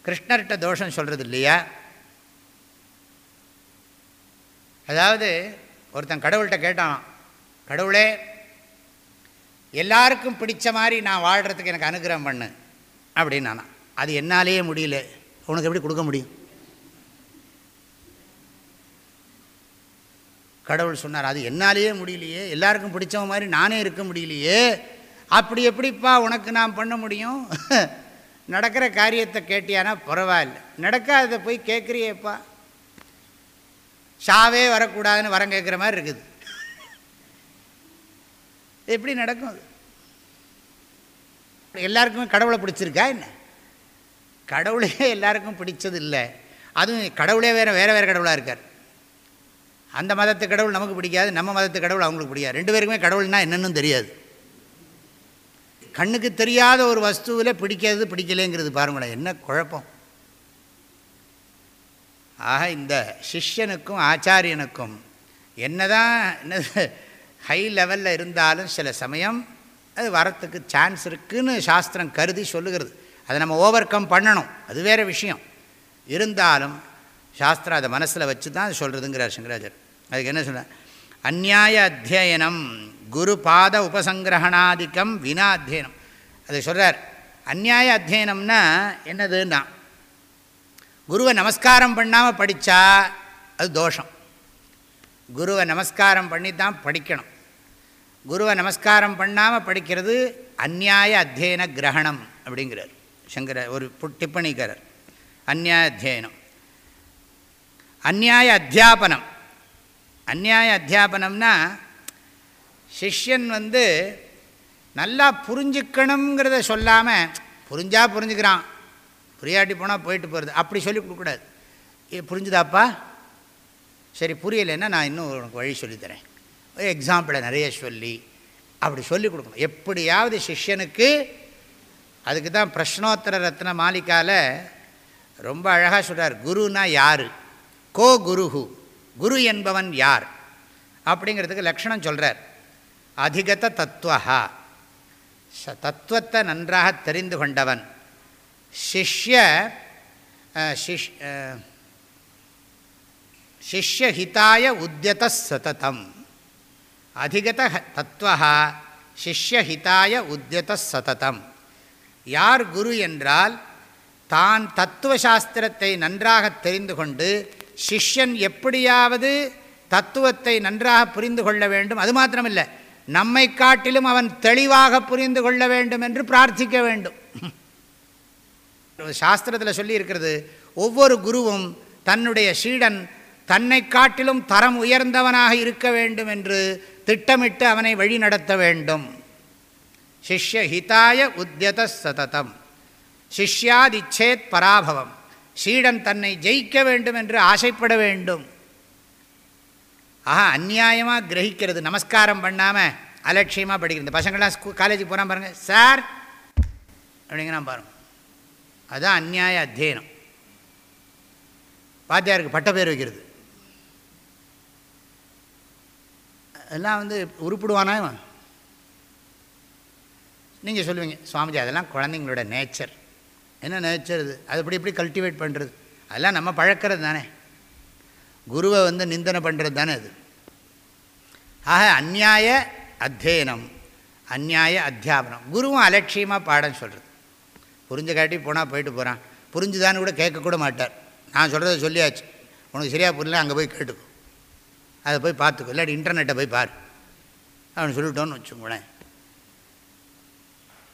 கிருஷ்ணர்கிட்ட தோஷம் சொல்கிறது இல்லையா அதாவது ஒருத்தன் கடவுள்கிட்ட கேட்டான் கடவுளே எல்லாருக்கும் பிடிச்ச மாதிரி நான் வாழ்கிறதுக்கு எனக்கு அனுகிரகம் பண்ணு அப்படின்னு நானா அது என்னாலேயே முடியல. உனக்கு எப்படி கொடுக்க முடியும்? கடவுள் சொன்னார் அது என்னாலேயே முடியலையே எல்லாருக்கும் பிடிச்சவங்க மாதிரி நானே இருக்க முடியலையே அப்படி எப்படிப்பா உனக்கு நான் பண்ண முடியும்? நடக்கிற காரியத்தை கேட்டியானா பரவாயில்ல. நடக்காததை போய் கேட்குறியேப்பா. ஷாவே வரக்கூடாதுன்னு வரம் கேட்குற மாதிரி இருக்குது. எப்படி நடக்கும் அது? எல்லாருக்குமே கடவுளை பிடிச்சிருக்கா என்ன? கடவுளே எல்லாருக்கும் பிடிச்சது இல்லை. அதுவும் கடவுளே வேறு வேறு வேறு கடவுளாக இருக்கார். அந்த மதத்து கடவுள் நமக்கு பிடிக்காது நம்ம மதத்து கடவுள் அவங்களுக்கு பிடிக்காது. ரெண்டு பேருக்குமே கடவுள்னால் என்னென்னு தெரியாது. கண்ணுக்கு தெரியாத ஒரு வஸ்துவில் பிடிக்கிறது பிடிக்கலைங்கிறது பாருங்களேன். என்ன குழப்பம். ஆக இந்த சிஷ்யனுக்கும் ஆச்சாரியனுக்கும் என்னதான் என்னது ஹை லெவலில் இருந்தாலும் சில சமயம் அது வரத்துக்கு சான்ஸ் இருக்குதுன்னு சாஸ்திரம் கருதி சொல்லுகிறது. அதை நம்ம ஓவர் கம் பண்ணணும். அது வேறு விஷயம். இருந்தாலும் சாஸ்திரம் அதை மனசில் வச்சு தான் அது சொல்கிறதுங்கிறார் சங்கராஜர் அதுக்கு என்ன சொல்ல அந்நியாய அத்தியனம் குரு பாத உபசங்கிரகணாதிக்கம் வினா அத்தியனம். அது சொல்கிறார் அந்நியாய அத்தியனம்னா என்னதுன்னா குருவை நமஸ்காரம் பண்ணாமல் படித்தா அது தோஷம். குருவை நமஸ்காரம் பண்ணி தான் படிக்கணும். குருவை நமஸ்காரம் பண்ணாமல் படிக்கிறது அந்நியாய அத்தியன கிரகணம் அப்படிங்கிறார். சங்கர ஒரு டிப்பணிக்காரர். அந்நியாய அத்தியனம். அந்நியாய அத்தியாபனம். அந்நியாய அத்தியாபனம்னா சிஷ்யன் வந்து நல்லா புரிஞ்சுக்கணுங்கிறத சொல்லாமல் புரிஞ்சா புரிஞ்சுக்கிறான். புரியாட்டி போனால் போயிட்டு போகிறது அப்படி சொல்லி கொடுக்கூடாது ஏ புரிஞ்சுதாப்பா? சரி புரியலைன்னா நான் இன்னும் உனக்கு வழி சொல்லித்தரேன் எக்ஸாம்பிளை நிறைய சொல்லி அப்படி சொல்லி கொடுக்கணும். எப்படியாவது சிஷ்யனுக்கு அதுக்கு தான் பிரஷ்னோத்தர ரத்ன மாலிக்காவில் ரொம்ப அழகாக சொல்கிறார் குருனா யார்? கோ குருஹு. குரு என்பவன் யார்? அப்படிங்கிறதுக்கு லக்ஷணம் சொல்கிறார் அதிகத தத்துவா ச தத்துவத்தை நன்றாக தெரிந்து கொண்டவன். சிஷ்ய சிஷ் சிஷ்யஹிதாய உத்தியத சததம் அதிகத தத்துவா சிஷ்யஹிதாய உத்தியத சததம் யார் குரு என்றால் தான் தத்துவ சாஸ்திரத்தை நன்றாக தெரிந்து கொண்டு சிஷ்யன் எப்படியாவது தத்துவத்தை நன்றாக புரிந்து கொள்ள வேண்டும். அது மாத்திரமில்லை. நம்மை காட்டிலும் அவன் தெளிவாக புரிந்து கொள்ள வேண்டும் என்று பிரார்த்திக்க வேண்டும். சாஸ்திரத்தில் சொல்லியிருக்கிறது ஒவ்வொரு குருவும் தன்னுடைய சீடன் தன்னை காட்டிலும் தரம் உயர்ந்தவனாக இருக்க வேண்டும் என்று திட்டமிட்டு அவனை வழி நடத்த வேண்டும். சிஷ்ய ஹிதாய உத்தியத சததம். சிஷ்யாதிச்சேத் பராபவம். சீடன் தன்னை ஜெயிக்க வேண்டும் என்று ஆசைப்பட வேண்டும். ஆஹா அந்நியாயமாக கிரகிக்கிறது நமஸ்காரம் பண்ணாமல் அலட்சியமாக படிக்கிறது. பசங்கள்லாம் ஸ்கூ காலேஜுக்கு போனால் பாருங்கள் சார்! அப்படிங்கிறா பாருங்கள் அதுதான் அந்நியாய அத்தியனம். வாத்தியாருக்கு பட்ட பேர் வைக்கிறது. அதெல்லாம் வந்து உருப்பிடுவானா நீங்கள் சொல்லுவீங்க சுவாமிஜி அதெல்லாம் குழந்தைங்களோட நேச்சர் என்ன நேச்சர் இது? அது இப்படி இப்படி கல்டிவேட் பண்ணுறது அதெல்லாம் நம்ம பழக்கிறது தானே. குருவை வந்து நிந்தனை பண்ணுறது தானே அது. ஆக அந்நியாய அத்தியனம் அந்நியாய அத்தியாபனம். குருவும் அலட்சியமாக பாடம் சொல்கிறது புரிஞ்ச காட்டி போனால் போயிட்டு போகிறான் புரிஞ்சுதான்னு கூட கேட்கக்கூட மாட்டார். நான் சொல்கிறத சொல்லியாச்சு. உனக்கு சரியாக புரியல அங்கே போய் கேட்டுக்கோ. அதை போய் பார்த்துக்கோ. இல்லாட்டி இன்டர்நெட்டை போய் பாரு. அவனு சொல்லிட்டோன்னு வச்சுக்கோங்களேன்.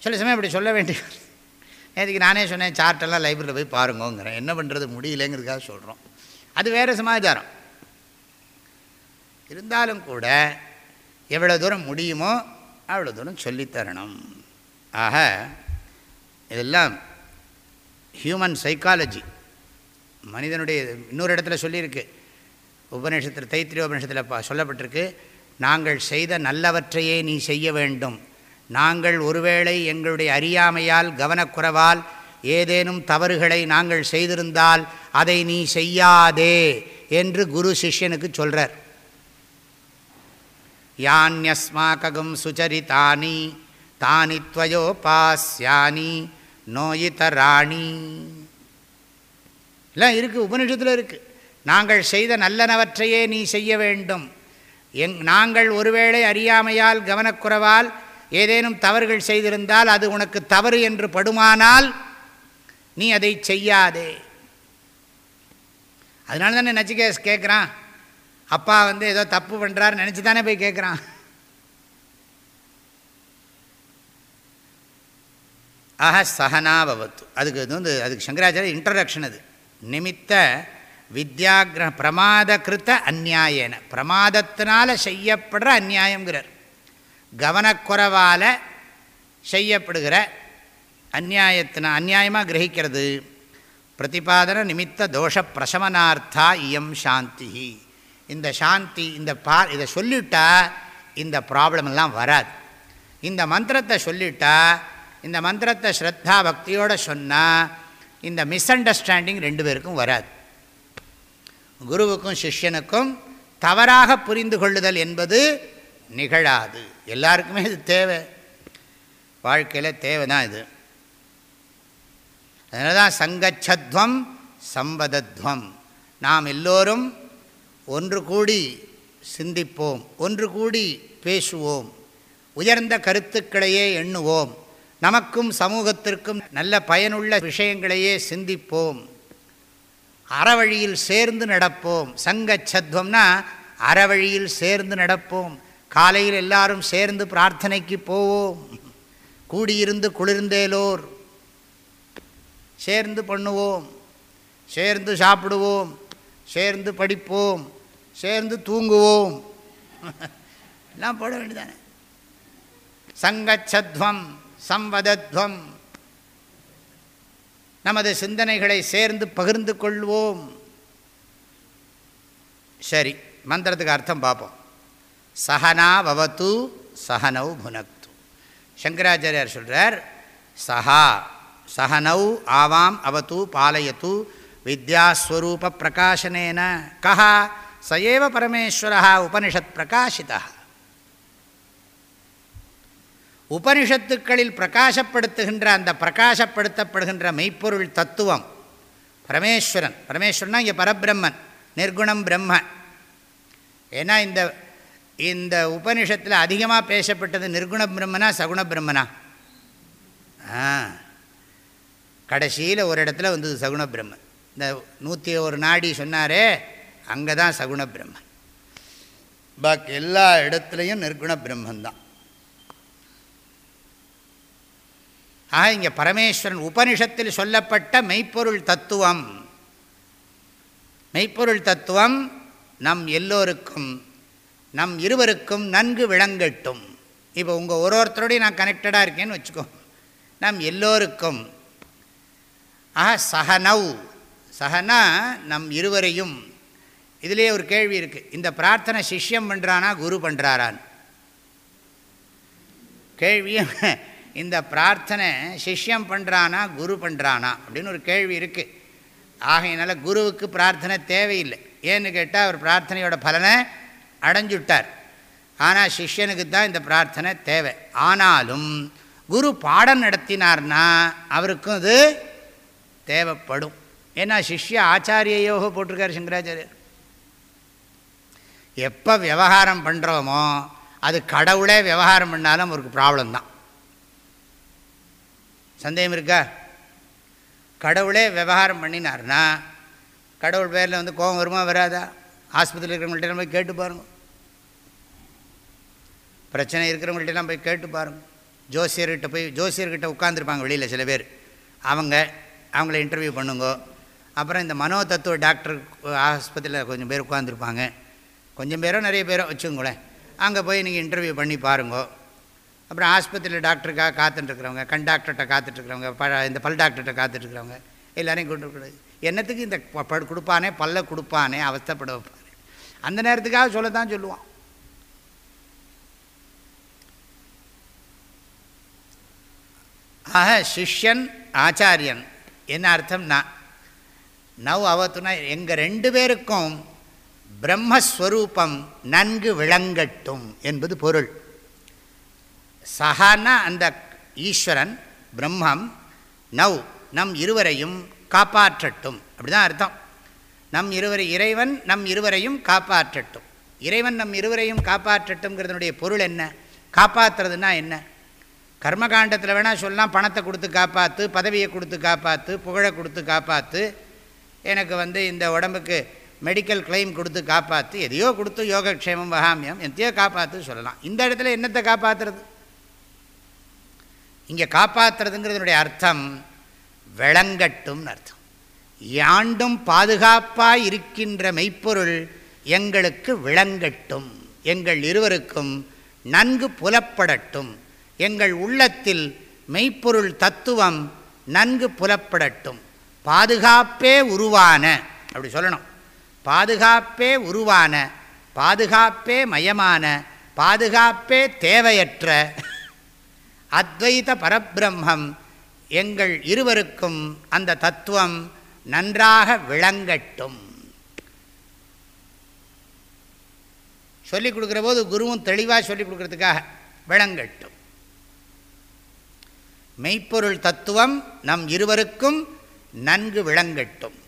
சில சமயம் இப்படி சொல்ல வேண்டிய நேற்றுக்கு நானே சொன்னேன் சார்ட்டெல்லாம் லைப்ரரியில் போய் பாருங்கோங்கிறேன். என்ன பண்ணுறது முடியலைங்கிறதுக்காக சொல்கிறோம் அது வேறு சமாச்சாரம். இருந்தாலும் கூட எவ்வளோ தூரம் முடியுமோ அவ்வளோ தூரம் சொல்லித்தரணும். ஆக இதெல்லாம் ஹியூமன் சைக்காலஜி மனிதனுடைய இன்னொரு இடத்துல சொல்லியிருக்கு. உபநிஷத்தில் தைத்திரிய உபநிஷத்தில் சொல்லப்பட்டிருக்கு. நாங்கள் செய்த நல்லவற்றையே நீ செய்ய வேண்டும். நாங்கள் ஒருவேளை எங்களுடைய அறியாமையால் கவனக்குறைவால் ஏதேனும் தவறுகளை நாங்கள் செய்திருந்தால் அதை நீ செய்யாதே என்று குரு சிஷ்யனுக்கு சொல்கிறார் யானியஸ்மாக்கம் சுச்சரித்தானி தானி துவயோபாஸ்யானி நோயிதராணி. எல்லாம் இருக்குது உபனிஷத்தில் இருக்குது நாங்கள் செய்த நல்லனவற்றையே நீ செய்ய வேண்டும். எங் நாங்கள் ஒருவேளை அறியாமையால் கவனக்குறைவால் ஏதேனும் தவறுகள் செய்திருந்தால் அது உனக்கு தவறு என்று படுமானால் நீ அதை செய்யாதே. அதனால தானே நச்சிகேஸ் கேட்குறான் அப்பா வந்து ஏதோ தப்பு பண்ணுறாரு நினச்சி தானே போய் கேட்குறான் ஆஹ சகனாபவத்து அதுக்கு இது வந்து அதுக்கு சங்கராச்சாரிய இன்ட்ரடக்ஷன் அது. நிமித்த வித்யாகிர பிரமாதகிருத்த அந்நியாயன. பிரமாதத்தினால் செய்யப்படுற அந்நியாயங்கிறார் கவனக்குறைவால் செய்யப்படுகிற அந்நியாயத்தின அந்நியாயமாக கிரகிக்கிறது. பிரதிபாதன நிமித்த தோஷ பிரசமனார்த்தா இயம் சாந்தி இந்த சாந்தி இந்த பா இதை சொல்லிட்டா இந்த ப்ராப்ளம் எல்லாம் வராது. இந்த மந்திரத்தை சொல்லிட்டா இந்த மந்திரத்தை ஸ்ரத்தா பக்தியோடு சொன்னால் இந்த மிஸ் அண்டர்ஸ்டாண்டிங் ரெண்டு பேருக்கும் வராது. குருவுக்கும் சிஷ்யனுக்கும் தவறாக புரிந்து கொள்ளுதல் என்பது நிகழாது. எல்லாருக்குமே இது தேவை. வாழ்க்கையில் தேவை தான் இது. அதனால தான் சங்கச்சத்வம் சம்பதத்வம். நாம் எல்லோரும் ஒன்று கூடி சிந்திப்போம் ஒன்று கூடி பேசுவோம் உயர்ந்த கருத்துக்களையே எண்ணுவோம் நமக்கும் சமூகத்திற்கும் நல்ல பயனுள்ள விஷயங்களையே சிந்திப்போம் அறவழியில் சேர்ந்து நடப்போம். சங்கச்சத்வம்னா அறவழியில் சேர்ந்து நடப்போம். காலையில் எல்லாரும் சேர்ந்து பிரார்த்தனைக்கு போவோம். கூடியிருந்து குளிர்ந்தேலோர். சேர்ந்து பண்ணுவோம். சேர்ந்து சாப்பிடுவோம். சேர்ந்து படிப்போம். சேர்ந்து தூங்குவோம். எல்லாம் போட வேண்டியதானே? சங்கச்சத்வம் சம்வதத்வம். நமது சிந்தனைகளை சேர்ந்து பகிர்ந்து கொள்வோம். சரி மந்திரத்துக்கு அர்த்தம் பார்ப்போம். சஹனா பவத்து சஹனௌ புனக்து. சங்கராச்சாரியார் சொல்கிறார் சஹா. சகனௌ ஆவாம் அவத்து பாலயத்து. வித்யாஸ்வரூப பிரகாசனேன. கா சயேவ பரமேஸ்வர உபனிஷத் பிரகாசிதா உபனிஷத்துக்களில் பிரகாசப்படுத்துகின்ற அந்த பிரகாசப்படுத்தப்படுகின்ற மெய்ப்பொருள் தத்துவம் பரமேஸ்வரன். பரமேஸ்வரன்னா இங்கே பரபிரம்மன் நிர்குணம் பிரம்ம. ஏன்னா இந்த இந்த உபனிஷத்தில் அதிகமாக பேசப்பட்டது நிர்குண பிரம்மனா சகுண பிரம்மனா? ஆ. கடைசியில் ஒரு இடத்துல வந்தது சகுண பிரம்மன் இந்த நூற்றி ஒரு நாடி சொன்னாரே அங்கே தான் சகுண பிரம்மன் பாக்கி எல்லா இடத்துலையும் நிர்குண பிரம்மந்தான் ஆக இங்கே பரமேஸ்வரன் உபனிஷத்தில் சொல்லப்பட்ட மெய்ப்பொருள் தத்துவம். மெய்ப்பொருள் தத்துவம் நம் எல்லோருக்கும் நம் இருவருக்கும் நன்கு விளங்கட்டும். இப்போ உங்கள் ஒரு ஒருத்தரோடையும் நான் கனெக்டடாக இருக்கேன்னு வச்சுக்கோ. நம் எல்லோருக்கும் ஆஹா சஹனவ் சஹனா நம் இருவரையும். இதிலே ஒரு கேள்வி இருக்குது இந்த பிரார்த்தனை சிஷ்யம் பண்ணுறானா குரு பண்ணுறாரான் கேள்வியும் இந்த பிரார்த்தனை சிஷ்யம் பண்ணுறானா குரு பண்ணுறானா அப்படின்னு ஒரு கேள்வி இருக்குது ஆகையினால குருவுக்கு பிரார்த்தனை தேவையில்லை. ஏன்னு கேட்டால் அவர் பிரார்த்தனையோட பலனை அடைஞ்சுட்டார். ஆனால் சிஷ்யனுக்கு தான் இந்த பிரார்த்தனை தேவை. ஆனாலும் குரு பாடம் நடத்தினார்னா அவருக்கும் இது தேவைப்படும். ஏன்னா சிஷ்ய ஆச்சாரியயோக போட்டிருக்கார் சங்கராச்சாரியர். எப்போ விவகாரம் பண்ணுறோமோ அது கடவுளே விவகாரம் பண்ணாலும் அவருக்கு ப்ராப்ளம் தான். சந்தேகம் இருக்கா? கடவுளே விவகாரம் பண்ணினார்னா கடவுள் பேரில் வந்து கோபம் வருமா வராதா? ஆஸ்பத்திரியில் இருக்கிறவங்கள்ட்ட போய் கேட்டு பாருங்க. பிரச்சனை இருக்கிறவங்கள்ட்டெல்லாம் போய் கேட்டு பாருங்க. ஜோசியர்கிட்ட போய் ஜோசியர்கிட்ட உட்காந்துருப்பாங்க வெளியில் சில பேர். அவங்க அவங்கள இன்டர்வியூ பண்ணுங்கோ. அப்புறம் இந்த மனோ தத்துவ டாக்டர் ஆஸ்பத்திரியில் கொஞ்சம் பேர் உட்காந்துருப்பாங்க கொஞ்சம் பேரோ நிறைய பேரோ வச்சுங்களேன் அங்கே போய் நீங்கள் இன்டர்வியூ பண்ணி பாருங்கோ. அப்புறம் ஆஸ்பத்திரியில் டாக்டருக்காக காத்துட்ருக்குறவங்க கண் டாக்டர்கிட்ட காத்துட்ருக்குறவங்க ப இந்த பல் டாக்டர்கிட்ட காத்துட்ருக்குறவங்க எல்லாரையும் கொண்டு என்னத்துக்கு இந்த ப கொடுப்பானே பல்ல கொடுப்பானே அவஸ்தப்பட வைப்பானே. அந்த நேரத்துக்காக சொல்லத்தான் சொல்லுவான். ஆக சிஷ்யன் ஆச்சாரியன். என்ன அர்த்தம்னா நவ் அவத்துனா எங்கள் ரெண்டு பேருக்கும் பிரம்மஸ்வரூபம் நன்கு விளங்கட்டும் என்பது பொருள். சஹானா அந்த ஈஸ்வரன் பிரம்மம் நவ் நம் இருவரையும் காப்பாற்றட்டும். அப்படி தான் அர்த்தம். நம் இருவரை இறைவன் நம் இருவரையும் காப்பாற்றட்டும். இறைவன் நம் இருவரையும் காப்பாற்றட்டும்ங்கிறதுனுடைய பொருள் என்ன? காப்பாற்றுறதுனா என்ன? கர்மகாண்டத்தில் வேணால் சொல்லலாம் பணத்தை கொடுத்து காப்பாற்று பதவியை கொடுத்து காப்பாற்று புகழை கொடுத்து காப்பாற்று எனக்கு வந்து இந்த உடம்புக்கு மெடிக்கல் கிளைம் கொடுத்து காப்பாற்று எதையோ கொடுத்து யோகக்ஷேமம் வகாமியம் எத்தையோ காப்பாற்று சொல்லலாம். இந்த இடத்துல என்னத்தை காப்பாற்றுறது இங்கே காப்பாற்றுறதுங்கிறதுனுடைய அர்த்தம் விளங்கட்டும்னு அர்த்தம். யாண்டும் பாதுகாப்பாக இருக்கின்ற மெய்ப்பொருள் எங்களுக்கு விளங்கட்டும். எங்கள் இருவருக்கும் நன்கு புலப்படட்டும். எங்கள் உள்ளத்தில் மெய்ப்பொருள் தத்துவம் நன்கு புலப்படட்டும். பாதுகாப்பே உருவான அப்படி சொல்லணும். பாதுகாப்பே உருவான பாதுகாப்பே மயமான பாதுகாப்பே தேவையற்ற அத்வைத பரபிரம்மம் எங்கள் இருவருக்கும் அந்த தத்துவம் நன்றாக விளங்கட்டும். சொல்லிக் கொடுக்குற போது குருவும் தெளிவாக சொல்லிக் கொடுக்குறதுக்காக விளங்கட்டும். மெய்ப்பொருள் தத்துவம் நம் இருவருக்கும் நன்கு விளங்கட்டும்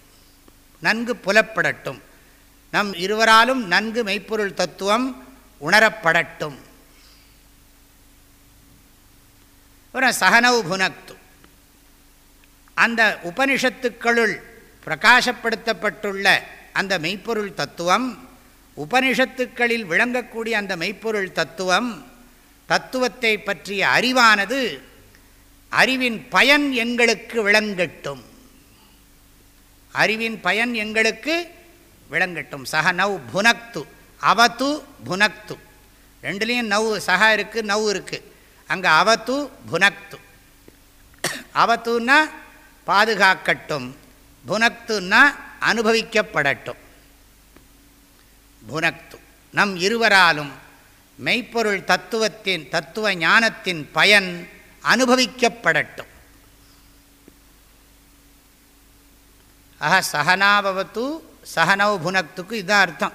நன்கு புலப்படட்டும். நம் இருவராலும் நன்கு மெய்ப்பொருள் தத்துவம் உணரப்படட்டும். அப்புறம் சகனவு புனக்து. அந்த உபனிஷத்துக்களுள் பிரகாசப்படுத்தப்பட்டுள்ள அந்த மெய்ப்பொருள் தத்துவம் உபனிஷத்துக்களில் விளங்கக்கூடிய அந்த மெய்ப்பொருள் தத்துவம் தத்துவத்தை பற்றிய அறிவானது அறிவின் பயன் எங்களுக்கு விளங்கட்டும். அறிவின் பயன் எங்களுக்கு விளங்கட்டும். சக நவ் புனக்து அவத்து புனக்து. ரெண்டுலேயும் நவ் சக இருக்குது நவ் இருக்குது அங்கே அவத்து புனக்து. அவத்துன்னா பாதுகாக்கட்டும். புனக்துன்னா அனுபவிக்கப்படட்டும். புனக்து. நம் இருவராலும் மெய்ப்பொருள் தத்துவத்தின் தத்துவ ஞானத்தின் பயன் அனுபவிக்கப்படட்டும். ஆஹா சகனாபவத்து சகனவ் புனக்துக்கு இதுதான் அர்த்தம்.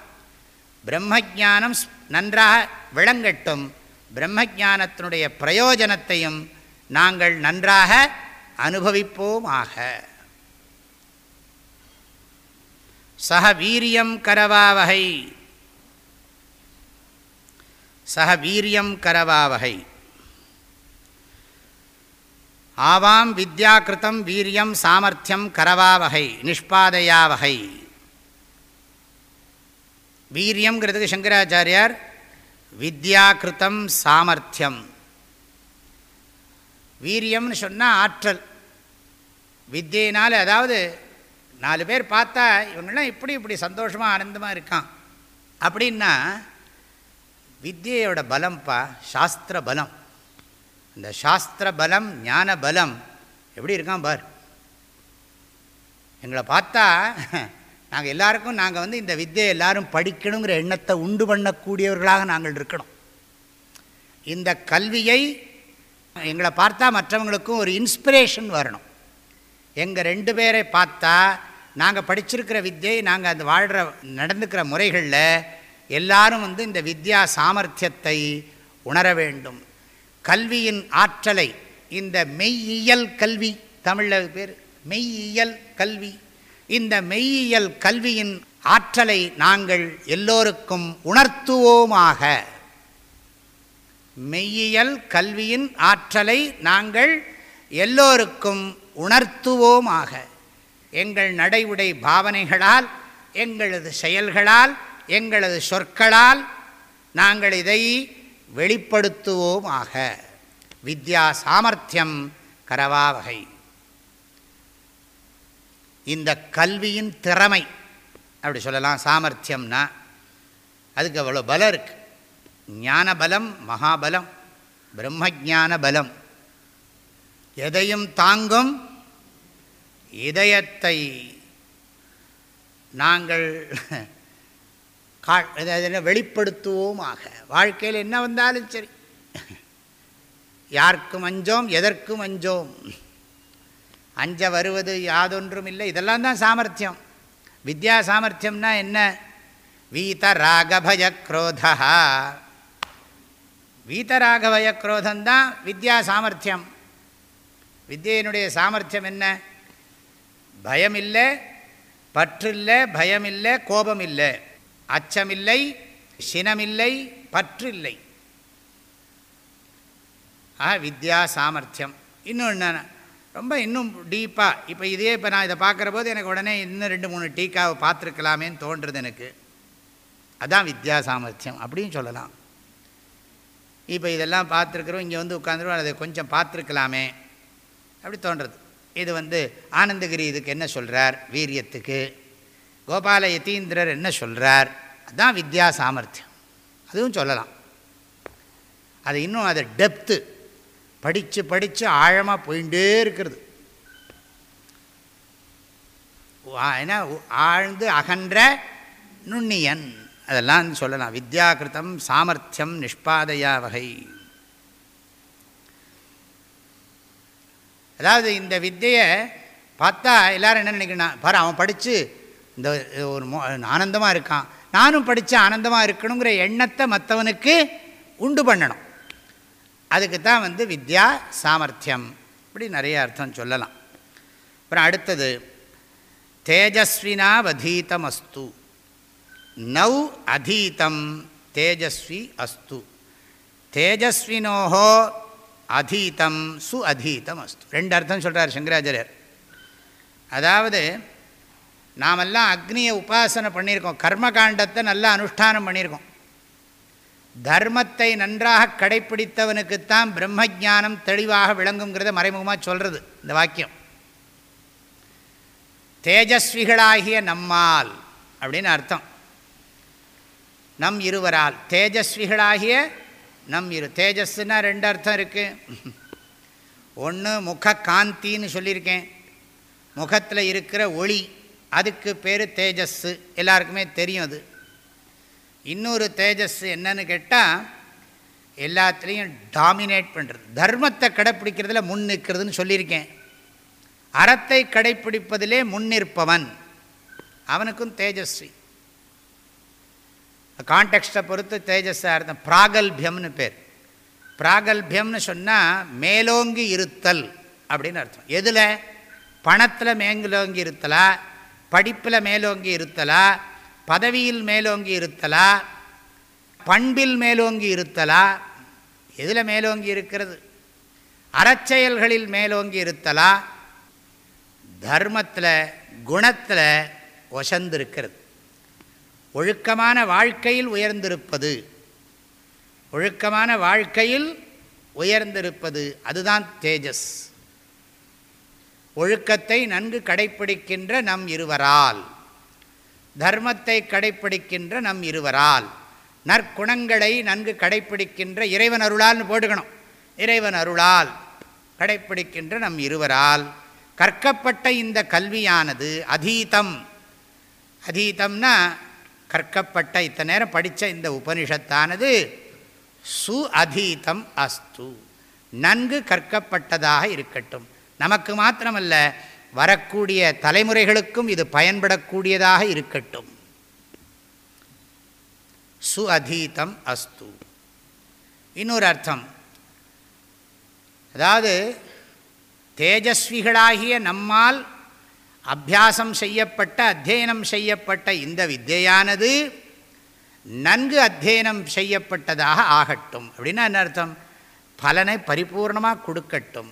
பிரம்மஜானம் நன்றாக விளங்கட்டும். பிரம்மஜானத்தினுடைய பிரயோஜனத்தையும் நாங்கள் நன்றாக அனுபவிப்போமாக. சக வீரியம் கரவாவகை சக வீரியம் கரவாவகை ஆவாம் வித்யாக்கிருத்தம் வீரியம் சாமர்த்தியம் கரவாவகை நிஷ்பாதையாவகை. வீரியங்கிறதுக்கு சங்கராச்சாரியார் வித்யாக்கிருத்தம் சாமர்த்தியம். வீரியம்னு சொன்னால் ஆற்றல். வித்தியினால் அதாவது நாலு பேர் பார்த்தா இவங்கெல்லாம் இப்படி இப்படி சந்தோஷமாக ஆனந்தமாக இருக்கான். அப்படின்னா வித்தியோட பலம்ப்பா சாஸ்திர பலம். இந்த சாஸ்திர பலம் ஞான பலம் எப்படி இருக்கான் பார்? எங்களை பார்த்தா நாங்கள் எல்லாருக்கும் நாங்கள் வந்து இந்த வித்தியை எல்லாரும் படிக்கணுங்கிற எண்ணத்தை உண்டு பண்ணக்கூடியவர்களாக நாங்கள் இருக்கணும். இந்த கல்வியை எங்களை பார்த்தா மற்றவங்களுக்கும் ஒரு இன்ஸ்பிரேஷன் வரணும். எங்கள் ரெண்டு பேரை பார்த்தா நாங்கள் படிச்சிருக்கிற வித்தியை நாங்கள் அந்த வாழ்கிற நடந்துக்கிற முறைகளில் எல்லாரும் வந்து இந்த வித்யா சாமர்த்தியத்தை உணர வேண்டும். கல்வியின் ஆற்றலை இந்த மெய்யியல் கல்வி தமிழில் பேர் மெய்யியல் கல்வி. இந்த மெய்யியல் கல்வியின் ஆற்றலை நாங்கள் எல்லோருக்கும் உணர்த்துவோமாக. மெய்யியல் கல்வியின் ஆற்றலை நாங்கள் எல்லோருக்கும் உணர்த்துவோமாக. எங்கள் நடைவுடை பாவனைகளால் எங்களது செயல்களால் எங்களது சொற்களால் நாங்கள் இதை வெளிப்படுத்துவோமாக. வித்யா சாமர்த்தியம் கரவாவகை. இந்த கல்வியின் திறமை அப்படி சொல்லலாம் சாமர்த்தியம்னா அதுக்கு அவ்வளோ பலம் இருக்குது ஞான பலம் மகாபலம் பிரம்மஜான பலம் எதையும் தாங்கும் இதயத்தை நாங்கள் கா வெளிப்படுத்துவோமாக. வாழ்க்கையில் என்ன வந்தாலும் சரி. யாருக்கும் அஞ்சோம் எதற்கும் அஞ்சோம். அஞ்ச வருவது யாதொன்றும் இல்லை. இதெல்லாம் தான் சாமர்த்தியம். வித்யா சாமர்த்தியம்னா என்ன? வீத ராகபய குரோதா. வீதராகவய குரோதந்தான் வித்யா சாமர்த்தியம். வித்யினுடைய சாமர்த்தியம் என்ன? பயம் இல்லை பற்றில்லை பயமில்லை கோபம் இல்லை அச்சமில்லை சினமில்லை பற்று இல்லை ஆ வித்யா சாமர்த்தியம். இன்னொன்று ரொம்ப இன்னும் டீப்பாக இப்போ இதே இப்போ நான் இதை பார்க்குற போது எனக்கு உடனே இன்னும் ரெண்டு மூணு டீக்காவை பார்த்துருக்கலாமேன்னு தோன்றுறது எனக்கு. அதான் வித்யா சாமர்த்தியம் அப்படின்னு சொல்லலாம். இப்போ இதெல்லாம் பார்த்துருக்குறோம் இங்கே வந்து உட்காந்துருவோம் அதை கொஞ்சம் பார்த்துருக்கலாமே. அப்படி தோன்றுறது இது வந்து ஆனந்தகிரி இதுக்கு என்ன சொல்கிறார் வீரியத்துக்கு. கோபால யதீந்திரர் என்ன சொல்கிறார் அதுதான் வித்யா சாமர்த்தியம். அதுவும் சொல்லலாம். அது இன்னும் அதை டெப்த்து படித்து படித்து ஆழமாக போயிட்டே இருக்கிறது. ஏன்னா ஆழ்ந்து அகன்ற நுண்ணியன். அதெல்லாம் சொல்லலாம். வித்யாகிருத்தம் சாமர்த்தியம் நிஷ்பாதையா வகை. அதாவது இந்த வித்தையை பார்த்தா எல்லோரும் என்ன நினைக்கணும் பாரு அவன் படித்து இந்த ஒரு ஆனந்தமாக இருக்கான். நானும் படித்து ஆனந்தமாக இருக்கணுங்கிற எண்ணத்தை மற்றவனுக்கு உண்டு பண்ணணும். அதுக்கு தான் வந்து வித்யா சாமர்த்தியம் இப்படி நிறைய அர்த்தம் சொல்லலாம். அப்புறம் அடுத்தது தேஜஸ்வினாவதீதம் அஸ்து நௌ அதீதம் தேஜஸ்வி அஸ்து. தேஜஸ்வினோஹோ அதீதம் சு அதீதம் அஸ்து ரெண்டு அர்த்தம் சொல்கிறார் சங்கராச்சாரியர். அதாவது நாமெல்லாம் அக்னியை உபாசனை பண்ணியிருக்கோம். கர்மகாண்டத்தை நல்லா அனுஷ்டானம் பண்ணியிருக்கோம். தர்மத்தை நன்றாக கடைப்பிடித்தவனுக்குத்தான் பிரம்ம ஜானம் தெளிவாக விளங்குங்கிறத மறைமுகமாக சொல்கிறது இந்த வாக்கியம். தேஜஸ்விகளாகிய நம்மால் அப்படின்னு அர்த்தம். நம் இருவரால். தேஜஸ்விகளாகிய நம் இரு. தேஜஸ்னா ரெண்டு அர்த்தம் இருக்குது ஒன்று முக காந்தின்னு சொல்லியிருக்கேன். முகத்தில் இருக்கிற ஒளி. அதுக்கு பேர் தேஜஸ்ஸு. எல்லாருக்குமே தெரியும் அது. இன்னொரு தேஜஸ் என்னன்னு கேட்டால் எல்லாத்துலேயும் டாமினேட் பண்ணுறது தர்மத்தை கடைப்பிடிக்கிறதுல முன் நிற்கிறதுன்னு சொல்லியிருக்கேன். அறத்தை கடைப்பிடிப்பதிலே முன்னிற்பவன் அவனுக்கும் தேஜஸ்வி கான்டெக்ஸ்ட்டை பொறுத்து தேஜஸாக அர்த்தம் பிராகல்பியம்னு பேர். பிராகல்பியம்னு சொன்னால் மேலோங்கி இருத்தல் அப்படின்னு அர்த்தம். எதில்? பணத்தில் மேலோங்கி இருத்தலா? படிப்பில் மேலோங்கி இருத்தலா? பதவியில் மேலோங்கி இருத்தலா? பண்பில் மேலோங்கி இருத்தலா? எதில் மேலோங்கி இருக்கிறது? அறச்செயல்களில் மேலோங்கி இருத்தலா? தர்மத்தில் குணத்தில் ஒசந்திருக்கிறது. ஒழுக்கமான வாழ்க்கையில் உயர்ந்திருப்பது. ஒழுக்கமான வாழ்க்கையில் உயர்ந்திருப்பது. அதுதான் தேஜஸ். ஒழுக்கத்தை நன்கு கடைப்பிடிக்கின்ற நம் இருவரால். தர்மத்தை கடைப்பிடிக்கின்ற நம் இருவரால். நற்குணங்களை நன்கு கடைப்பிடிக்கின்ற இறைவன் அருளால்னு போட்டுக்கணும். இறைவன் அருளால் கடைப்பிடிக்கின்ற நம் இருவரால். கற்கப்பட்ட இந்த கல்வியானது அதீதம். அதீதம்னா கற்கப்பட்ட இத்தனை நேரம் படித்த இந்த உபனிஷத்தானது சு அதீதம் அஸ்து. நன்கு கற்கப்பட்டதாக இருக்கட்டும். நமக்கு மாத்திரமல்ல வரக்கூடிய தலைமுறைகளுக்கும் இது பயன்படக்கூடியதாக இருக்கட்டும். சு அதீதம் அஸ்து. இன்னொரு அர்த்தம். அதாவது தேஜஸ்விகளாகிய நம்மால் அபியாசம் செய்யப்பட்ட அத்தியனம் செய்யப்பட்ட இந்த வித்தியானது நன்கு அத்தியனம் செய்யப்பட்டதாக ஆகட்டும். அப்படின்னா என்ன அர்த்தம்? பலனை பரிபூர்ணமாக கொடுக்கட்டும்.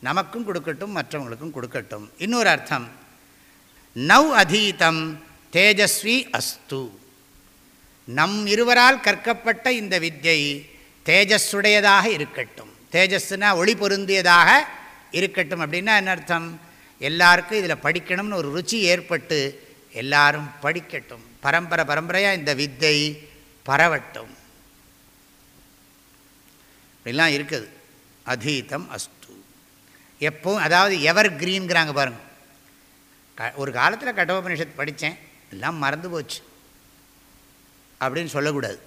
நமக்கும் கொடுக்கட்டும் மற்றவங்களுக்கும் கொடுக்கட்டும். இன்னொரு அர்த்தம் நவ் அதீதம் தேஜஸ்வி அஸ்து. நம் இருவரால் கற்கப்பட்ட இந்த வித்யை தேஜஸுடையதாக இருக்கட்டும். தேஜஸ்னா ஒளி பொருந்தியதாக இருக்கட்டும் அப்படின்னா என்ன அர்த்தம்? எல்லாருக்கும் இதில் படிக்கணும்னு ஒரு ருச்சி ஏற்பட்டு எல்லாரும் படிக்கட்டும். பரம்பரை பரம்பரையாக இந்த வித்தை பரவட்டும். இப்படிலாம் இருக்குது. அதீதம் அஸ்து. எப்பவும் அதாவது எவர் கிரீன்கிறாங்க பாருங்க. க ஒரு காலத்தில் கட்டோபனிஷத் படித்தேன் எல்லாம் மறந்து போச்சு. அப்படின்னு சொல்லக்கூடாது.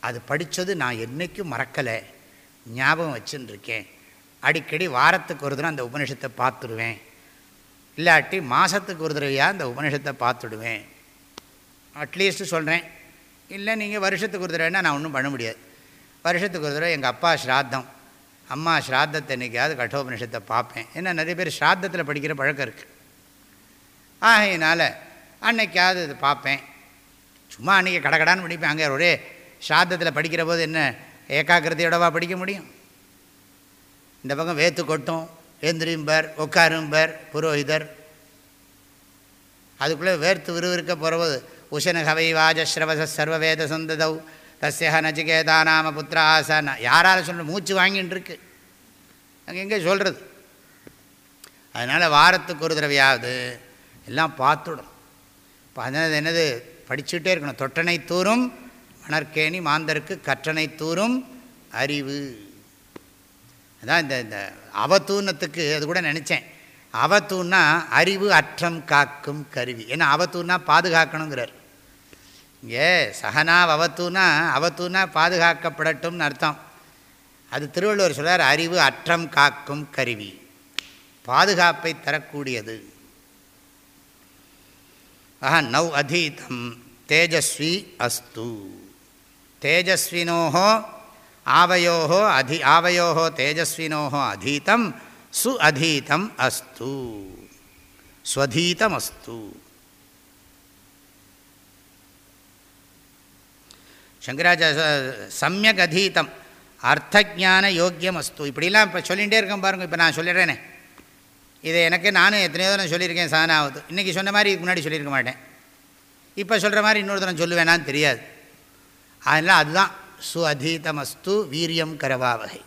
அது படித்தது நான் என்றைக்கும் மறக்கலை. ஞாபகம் வச்சுருக்கேன். அடிக்கடி வாரத்துக்கு ஒரு தடவை அந்த உபநிஷத்தை பார்த்துடுவேன். இல்லாட்டி மாதத்துக்கு ஒரு தடவையாக அந்த உபநிஷத்தை பார்த்துடுவேன். அட்லீஸ்ட்டு சொல்கிறேன் இல்லை நீங்கள் வருஷத்துக்கு ஒரு தடவைன்னா நான் ஒன்றும் பண்ண முடியாது. வருஷத்துக்கு ஒரு தடவை எங்கள் அப்பா ஸ்ராத்தம். அம்மா ஸ்ராத்தத்தை என்றைக்காவது கட்டோபனிஷத்தை பார்ப்பேன். ஏன்னா நிறைய பேர் ஸ்ராத்தத்தில் படிக்கிற பழக்கம் இருக்குது ஆகையினால் அன்னைக்காவது இது பார்ப்பேன். சும்மா அன்றைக்கி கடகடான்னு படிப்பேன். அங்கே ஒரே ஸ்ராத்தத்தில் படிக்கிற போது என்ன ஏகாகிரதையோடவா படிக்க முடியும்? இந்த பக்கம் வேத்து கொட்டும் எந்திரிம்பர் உட்காரும்பர் புரோஹிதர் அதுக்குள்ளே வேர்த்து விறுவிறுக்க போகிறபோது உஷன ஹவை வாஜஸ்ரவச சர்வவேத சந்ததவ் தஸ்ய நச்சிகேதா நாம புத்திர ஆசான யாரால் சொல்ல மூச்சு வாங்கின்னு இருக்கு அங்கே எங்கே சொல்கிறது அதனால் வாரத்துக்கு ஒரு தடவையாவது எல்லாம் பார்த்துடும் இப்போ அதனால் என்னது? படிச்சுட்டே இருக்கணும். தொட்டனை தூரும் மணற்கேணி மாந்தருக்கு கற்றனை தூரும் அறிவு. அதான் இந்த இந்த அவத்தூனத்துக்கு அது கூட நினச்சேன். அவத்தூன்னா அறிவு அற்றம் காக்கும் கருவி. ஏன்னா அவத்தூன்னா பாதுகாக்கணுங்கிறார். இங்கே சகனா அவத்துனா அவத்துனா பாதுகாக்கப்படட்டும்னு அர்த்தம். அது திருவள்ளுவர் சொல்கிறார் அறிவு அற்றம் காக்கும் கருவி. பாதுகாப்பை தரக்கூடியது. ஆஹா நவ் அதீதம் தேஜஸ்வி அஸ்து. தேஜஸ்வினோஹோ ஆவயோஹோ அதி ஆவயோஹோ தேஜஸ்வினோஹோ அதீதம் சு அதீதம் அஸ்து. ஸ்வதீதம் அஸ்து. சங்கராச்சாரிய சமயக் அதீதம் அர்த்தஜான யோக்கியம் அஸ்து இப்படிலாம் இப்போ சொல்லிகிட்டே இருக்கேன் பாருங்கள் இப்போ நான் சொல்லிடுறேனே. இதை எனக்கு நானும் எத்தனையோ தரம் சொல்லியிருக்கேன் சாதனாவது ஆகுது இன்றைக்கி சொன்ன மாதிரி இதுக்கு முன்னாடி சொல்லியிருக்க மாட்டேன். இப்போ சொல்கிற மாதிரி இன்னொரு தரம் சொல்லுவேனான்னு தெரியாது. அதனால் அதுதான் சு அதீதமஸ்து வீரியம் கரவாவகை.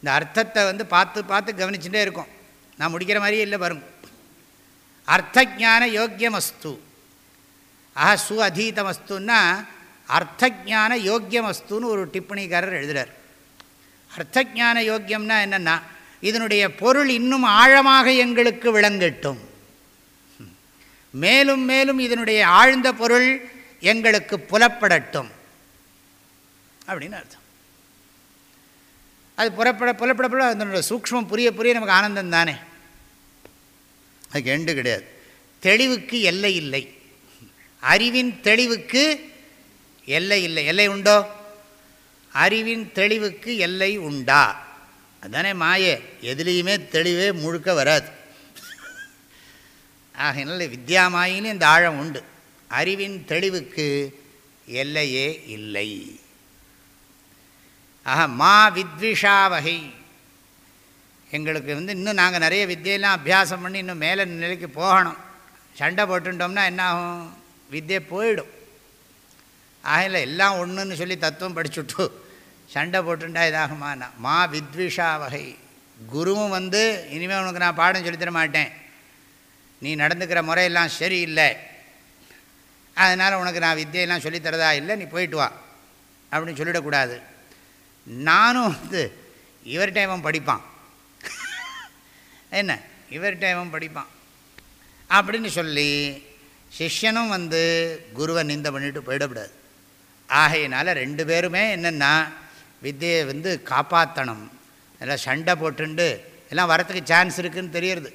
இந்த அர்த்தத்தை வந்து பார்த்து பார்த்து கவனிச்சுட்டே இருக்கும். நான் முடிக்கிற மாதிரியே இல்லை பாருங்க. அர்த்தஜான யோக்கியமஸ்து ஆஹா சு அதீதமஸ்துன்னா அர்த்தஜான யோக்கியமஸ்துன்னு ஒரு டிப்பணிக்காரர் எழுதுகிறார் அர்த்தஜான யோக்கியம்னா என்னென்னா இதனுடைய பொருள் இன்னும் ஆழமாக எங்களுக்கு விளங்கட்டும். மேலும் மேலும் இதனுடைய ஆழ்ந்த பொருள் எங்களுக்கு புலப்படட்டும். அப்படின்னு அர்த்தம். அது புறப்பட புலப்படப்பட அதனுடைய சூக்மம் புரிய புரிய நமக்கு ஆனந்தம் தானே. அதுக்கு எண்டு கிடையாது. தெளிவுக்கு எல்லை இல்லை. அறிவின் தெளிவுக்கு எல்லை இல்லை. எல்லை உண்டோ? அறிவின் தெளிவுக்கு எல்லை உண்டா? அதுதானே மாயே. எதுலேயுமே தெளிவே முழுக்க வராது. ஆகையினால வித்யாமாயின்னு இந்த ஆழம் உண்டு. அறிவின் தெளிவுக்கு எல்லையே இல்லை. ஆஹா மா வித்விஷா வகை. எங்களுக்கு வந்து இன்னும் நாங்கள் நிறைய வித்தியெல்லாம் அபியாசம் பண்ணி இன்னும் மேலே நிலைக்கு போகணும். சண்டை போட்டுட்டோம்னா என்னாகும் வித்தியை போயிடும். ஆகல எல்லாம் ஒன்றுன்னு சொல்லி தத்துவம் படிச்சுட்டு சண்டை போட்டுண்டா இதாகுமானா மா வித்விஷா வகை. குருவும் வந்து இனிமேல் உனக்கு நான் பாடம் சொல்லித்தர மாட்டேன். நீ நடந்துக்கிற முறையெல்லாம் சரியில்லை. அதனால் உனக்கு நான் வித்தியெல்லாம் சொல்லித்தரதா இல்லை நீ போயிட்டு வா. அப்படின்னு சொல்லிடக்கூடாது. நானும் வந்து இவர்கிட்ட இவன் படிப்பான். என்ன? இவர்கிட்ட இவன் படிப்பான். அப்படின்னு சொல்லி சிஷ்யனும் வந்து குருவை நிந்த பண்ணிட்டு போயிடக்கூடாது. ஆகையினால் ரெண்டு பேருமே என்னென்னா வித்தியை வந்து காப்பாற்றணும் எல்லாம் சண்டை போட்டுண்டு எல்லாம் வரத்துக்கு சான்ஸ் இருக்குதுன்னு தெரியுறது.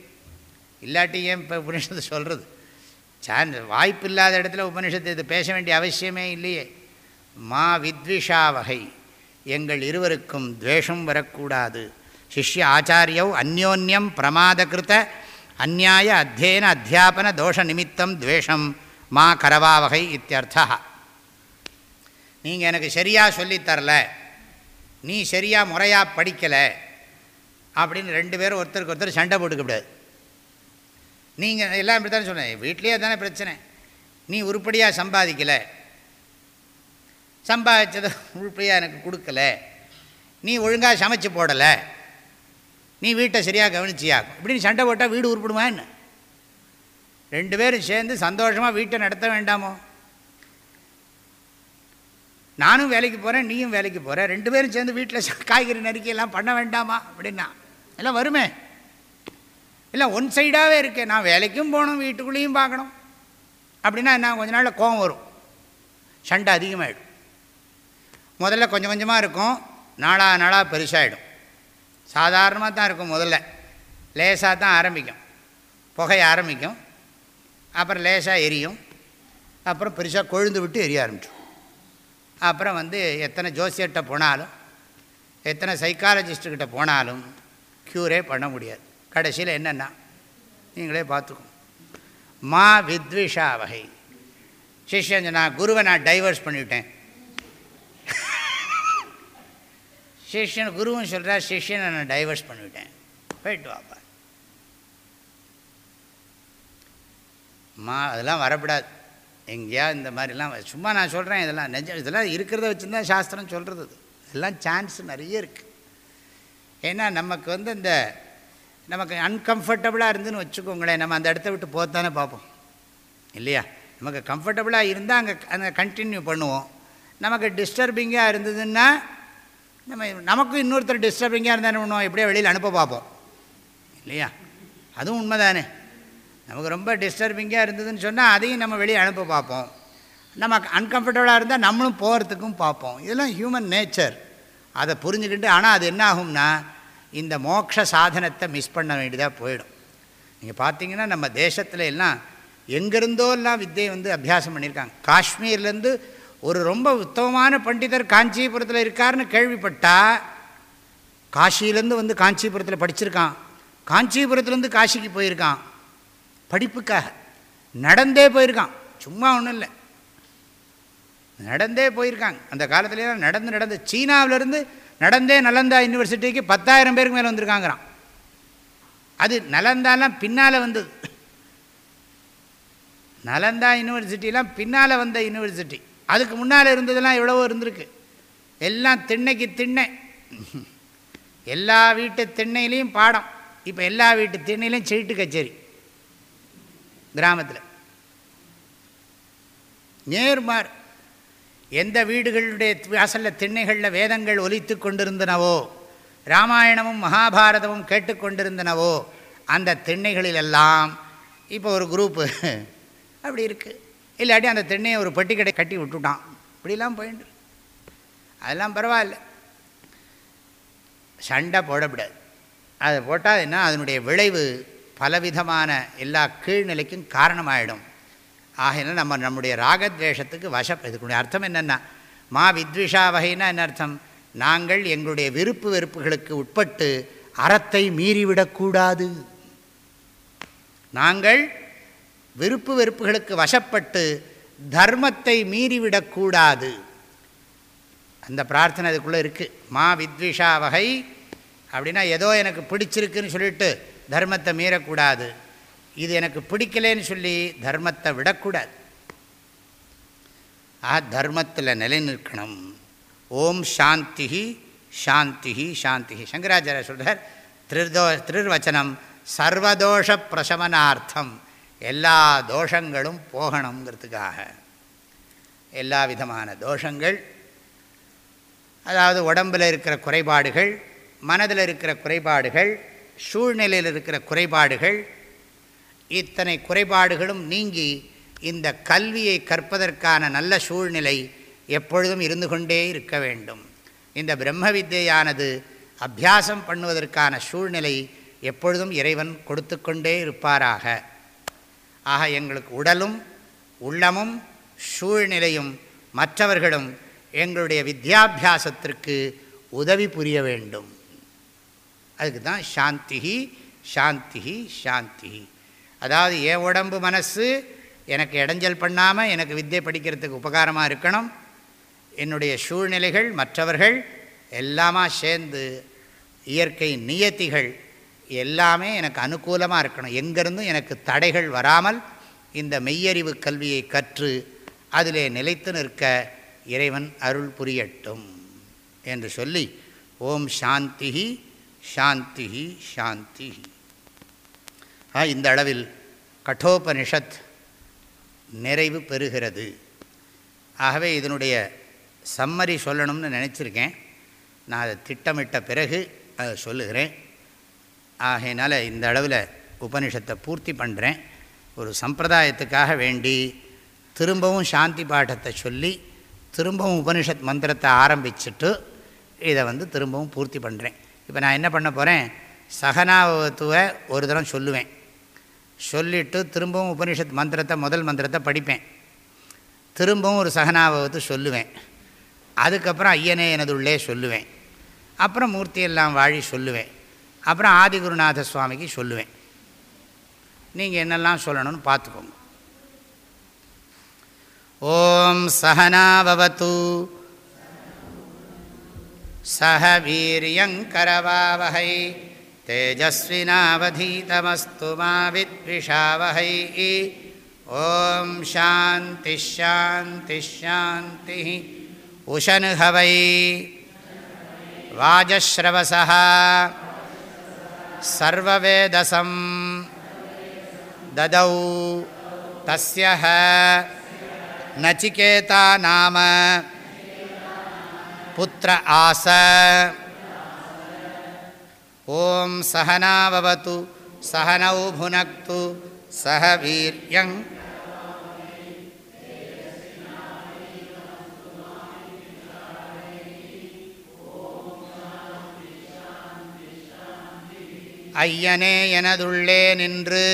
இல்லாட்டி ஏன் இப்போ உபனிஷத்து சொல்கிறது சான்ஸ் வாய்ப்பு இல்லாத இடத்துல உபனிஷத்து இது பேச வேண்டிய அவசியமே இல்லையே. மா வித்விஷா வகை. எங்கள் இருவருக்கும் துவேஷம் வரக்கூடாது. சிஷ்ய ஆச்சாரியவ் அந்யோன்யம் பிரமாதகிருத்த அந்நாய அத்தியன அத்தியாபன தோஷ நிமித்தம் துவேஷம் மா கரவாவகை இத்தியர்த்தா. நீங்கள் எனக்கு சரியாக சொல்லித்தரல நீ சரியாக முறையாக படிக்கலை. அப்படின்னு ரெண்டு பேரும் ஒருத்தருக்கு ஒருத்தர் சண்டை போட்டுக்கூடாது நீங்கள் எல்லாம் இப்படி தானே சொன்னேன் வீட்லேயே தானே பிரச்சனை. நீ உருப்படியாக சம்பாதிக்கலை. சம்பாதிச்சதை உருப்படியாக எனக்கு கொடுக்கல. நீ ஒழுங்காக சமைச்சு போடலை. நீ வீட்டை சரியாக கவனிச்சியா? இப்படின்னு சண்டை போட்டால் வீடு உருப்பிடுமா என்ன? ரெண்டு பேரும் சேர்ந்து சந்தோஷமாக வீட்டை நடத்த வேண்டாமோ? நானும் வேலைக்கு போகிறேன் நீயும் வேலைக்கு போகிற ரெண்டு பேரும் சேர்ந்து வீட்டில் காய்கறி நறுக்கி எல்லாம் பண்ண வேண்டாமா? அப்படின்னா. எல்லாம் வருமே? இல்லை ஒன் சைடாகவே இருக்கேன். நான் வேலைக்கும் போகணும் வீட்டுக்குள்ளேயும் பார்க்கணும். அப்படின்னா என்ன? கொஞ்ச நாளில் கோவம் வரும். சண்டை அதிகமாகிடும் முதல்ல கொஞ்சம் கொஞ்சமாக இருக்கும். நாளாக நாளாக பெருசாகிடும் சாதாரணமாக தான் இருக்கும் முதல்ல. லேசாக தான் ஆரம்பிக்கும். புகைய ஆரம்பிக்கும். அப்புறம் லேசாக எரியும். அப்புறம் பெருசாக கொழுந்து விட்டு எரிய ஆரம்பிச்சிடும். அப்புறம் வந்து எத்தனை ஜோசியர்கிட்ட போனாலும் எத்தனை சைக்காலஜிஸ்ட்டுக்கிட்ட போனாலும் க்யூரே பண்ண முடியாது. கடைசியில் என்னென்னா நீங்களே பார்த்துக்கோங்க மா வித்விஷா வகை. சிஷ்யன் நான் குருவை நான் டைவர்ஸ் பண்ணிவிட்டேன். சிஷ்யன் குருவும் சொல்கிறார் சிஷ்யனை நான் டைவர்ஸ் பண்ணிவிட்டேன். போயிட்டு வாப்பா மா அதெல்லாம் வரக்கூடாது எங்கேயா இந்த மாதிரிலாம் சும்மா நான் சொல்கிறேன் இதெல்லாம் நெஞ்சம் இதெல்லாம் இருக்கிறத வச்சுருந்தா சாஸ்திரம் சொல்கிறது இது இதெல்லாம் சான்ஸ் நிறைய இருக்குது ஏன்னா நமக்கு வந்து இந்த நமக்கு அன்கம்ஃபர்டபுளாக இருந்துன்னு வச்சுக்கோங்களேன் நம்ம அந்த இடத்த விட்டு போத்தானே பார்ப்போம். இல்லையா? நமக்கு கம்ஃபர்டபுளாக இருந்தால் அங்கே அங்கே கண்டினியூ பண்ணுவோம். நமக்கு டிஸ்டர்பிங்காக இருந்ததுன்னா நம்ம நமக்கும் இன்னொருத்தர் டிஸ்டர்பிங்காக இருந்தால் என்ன பண்ணுவோம் எப்படியோ வெளியில் அனுப்ப பார்ப்போம். இல்லையா? அதுவும் உண்மை தானே நமக்கு ரொம்ப டிஸ்டர்பிங்காக இருந்ததுன்னு சொன்னால் அதையும் நம்ம வெளியே அனுப்ப பார்ப்போம். நம்ம அன்கம்ஃபர்டபுளாக இருந்தால் நம்மளும் போகிறதுக்கும் பார்ப்போம். இதெல்லாம் ஹியூமன் நேச்சர் அதை புரிஞ்சுக்கிட்டு ஆனால் அது என்ன ஆகும்னா இந்த மோட்ச சாதனத்தை மிஸ் பண்ண வேண்டியதாக போயிடும். நீங்கள் பார்த்தீங்கன்னா நம்ம தேசத்தில் எல்லாம் எங்கேருந்தோ எல்லாம் வித்தியை வந்து அபியாசம் பண்ணியிருக்காங்க. காஷ்மீர்லேருந்து ஒரு ரொம்ப உத்தமமான பண்டிதர் காஞ்சிபுரத்தில் இருக்காருன்னு கேள்விப்பட்டால் காஷியிலேருந்து வந்து காஞ்சிபுரத்தில் படிச்சிருக்கான். காஞ்சிபுரத்துலேருந்து காசிக்கு போயிருக்கான். படிப்புக்காக. நடந்தே போயிருக்கான். சும்மா ஒன்றும் இல்லை. நடந்தே போயிருக்காங்க. அந்த காலத்துலலாம் நடந்து நடந்து சீனாவிலேருந்து நடந்தே நலந்தா யூனிவர்சிட்டிக்கு பத்தாயிரம் பேருக்கு மேலே வந்திருக்காங்கிறான். அது நலந்தாலாம் பின்னால் வந்தது. நலந்தா யூனிவர்சிட்டிலாம் பின்னால் வந்த யூனிவர்சிட்டி. அதுக்கு முன்னால் இருந்ததெல்லாம் எவ்வளவோ இருந்திருக்கு. எல்லாம் திண்ணைக்கு திண்ணை. எல்லா வீட்டு திண்ணையிலையும் பாடம். இப்போ எல்லா வீட்டு திண்ணையிலையும் சீட்டு கச்சேரி. கிராமத்தில். நேர்மார் எந்த வீடுகளுடைய வாசலில் திண்ணைகளில் வேதங்கள் ஒலித்து கொண்டிருந்தனவோ ராமாயணமும் மகாபாரதமும் கேட்டுக்கொண்டிருந்தனவோ அந்த திண்ணைகளிலெல்லாம் இப்போ ஒரு குரூப்பு அப்படி இருக்குது இல்லாட்டி அந்த திண்ணையை ஒரு பெட்டிக்கடை கட்டி விட்டுட்டான். இப்படிலாம் போயிட்டு அதெல்லாம் பரவாயில்ல. சண்டை போடக்கூடாது. அதை போட்டால் என்ன? அதனுடைய விளைவு பலவிதமான எல்லா கீழ்நிலைக்கும் காரணமாயிடும். ஆகையினால் நம்ம நம்முடைய ராகத்வேஷத்துக்கு வசம் இதுக்குடைய அர்த்தம் என்னென்னா மா வித்விஷா வகைன்னா என்ன அர்த்தம்? நாங்கள் எங்களுடைய விருப்பு வெறுப்புகளுக்கு உட்பட்டு அறத்தை மீறிவிடக்கூடாது. நாங்கள் விருப்பு வெறுப்புகளுக்கு வசப்பட்டு தர்மத்தை மீறிவிடக்கூடாது. அந்த பிரார்த்தனை அதுக்குள்ளே இருக்குது மா வித்விஷா வகை அப்படின்னா ஏதோ எனக்கு பிடிச்சிருக்குன்னு சொல்லிட்டு தர்மத்தை மீறக்கூடாது. இது எனக்கு பிடிக்கலேன்னு சொல்லி தர்மத்தை விடக்கூடாது. ஆ தர்மத்தில் நிலை நிற்கணும் ஓம் சாந்தி சாந்தி சாந்தி சங்கராச்சாரிய சொல்கிறார் திருதோ திருவச்சனம் சர்வதோஷ பிரசமனார்த்தம் எல்லா தோஷங்களும் போகணுங்கிறதுக்காக எல்லா விதமான தோஷங்கள் அதாவது உடம்பில் இருக்கிற குறைபாடுகள் மனதில் இருக்கிற குறைபாடுகள் சூழ்நிலையில் இருக்கிற குறைபாடுகள் இத்தனை குறைபாடுகளும் நீங்கி இந்த கல்வியை கற்பதற்கான நல்ல சூழ்நிலை எப்பொழுதும் இருந்து கொண்டே இருக்க வேண்டும். இந்த பிரம்ம வித்தியானது அபியாசம் பண்ணுவதற்கான சூழ்நிலை எப்பொழுதும் இறைவன் கொடுத்து கொண்டே இருப்பாராக. ஆக எங்களுக்கு உடலும் உள்ளமும் சூழ்நிலையும் மற்றவர்களும் எங்களுடைய வித்யாபியாசத்திற்கு உதவி புரிய வேண்டும். அதுக்கு தான் சாந்தி சாந்தி சாந்தி அதாவது என் உடம்பு மனசு எனக்கு இடைஞ்சல் பண்ணாமல் எனக்கு வித்தியை படிக்கிறதுக்கு உபகாரமாக இருக்கணும். என்னுடைய சூழ்நிலைகள் மற்றவர்கள் எல்லாமா சேர்ந்து இயற்கை நியத்திகள் எல்லாமே எனக்கு அனுகூலமாக இருக்கணும். எங்கேருந்தும் எனக்கு தடைகள் வராமல் இந்த மெய்யறிவு கல்வியை கற்று அதிலே நிலைத்து நிற்க இறைவன் அருள் புரியட்டும் என்று சொல்லி ஓம் சாந்தி சாந்தி சாந்தி இந்த அளவில் கட்டோபனிஷத் நிறைவு பெறுகிறது. ஆகவே இதனுடைய சம்மரி சொல்லணும்னு நினச்சிருக்கேன். நான் அதை திட்டமிட்ட பிறகு அதை சொல்லுகிறேன். ஆகையினால் இந்த அளவில் உபனிஷத்தை பூர்த்தி பண்ணுறேன் ஒரு சம்பிரதாயத்துக்காக வேண்டி திரும்பவும் சாந்தி பாட்டத்தை சொல்லி திரும்பவும் உபனிஷத் மந்திரத்தை ஆரம்பிச்சுட்டு இதை வந்து திரும்பவும் பூர்த்தி பண்ணுறேன் இப்போ நான் என்ன பண்ண போகிறேன் சகனாவத்துவை ஒரு தரம் சொல்லுவேன். சொல்லிவிட்டு திரும்பவும் உபனிஷத் மந்திரத்தை முதல் மந்திரத்தை படிப்பேன். திரும்பவும் ஒரு சகனாபவத்து சொல்லுவேன். அதுக்கப்புறம் ஐயனே எனதுள்ளே சொல்லுவேன். அப்புறம் மூர்த்தியெல்லாம் வாழி சொல்லுவேன். அப்புறம் ஆதிகுருநாத சுவாமிக்கு சொல்லுவேன். நீங்கள் என்னெல்லாம் சொல்லணும்னு பார்த்துக்கோங்க. ஓம் சகனாபவத்து सह वीर्यङ्करवावहै। तेजस्विनावधीतमस्तु मा विद्विषावहै। ॐ शान्तिश्शान्तिश्शान्तिः उशन हवै। वाजश्रवसः। सर्ववेदसं। ददौ। तस्य नचिकेता नाम। पुत्र आस ॐ सहनावतु सहनौ भुनक्तु सह वीर्यं ஐயனே எனதுள்ளே நின்று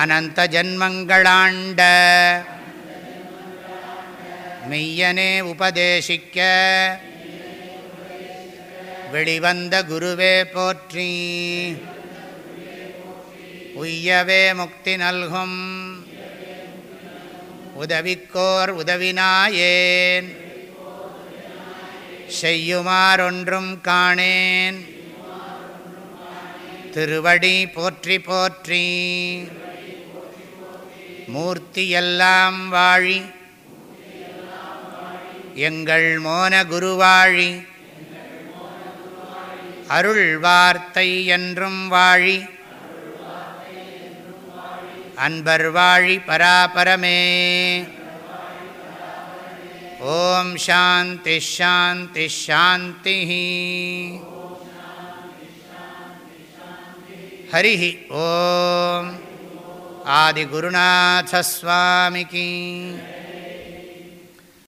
அனந்த ஜன்மங்களாண்ட மெய்யனே உபதேசிக்க. வெளிவந்த குருவே போற்றி. உய்யவே முக்தி நல்கும். உதவிக்கோர் உதவினாயேன். செய்யுமாறொன்றும் காணேன். திருவடி போற்றி போற்றி. மூர்த்தியெல்லாம் வாழி எங்கள் மோன குருவாழி. அருள் வார்த்தை என்றும் வாழி. அன்பர் வாழி பராபரமே. ஓம் சாந்தி ஷாந்தி ஷாந்தி ஹரி ஓம். ஆதிகுருநாசஸ்வாமிக்கு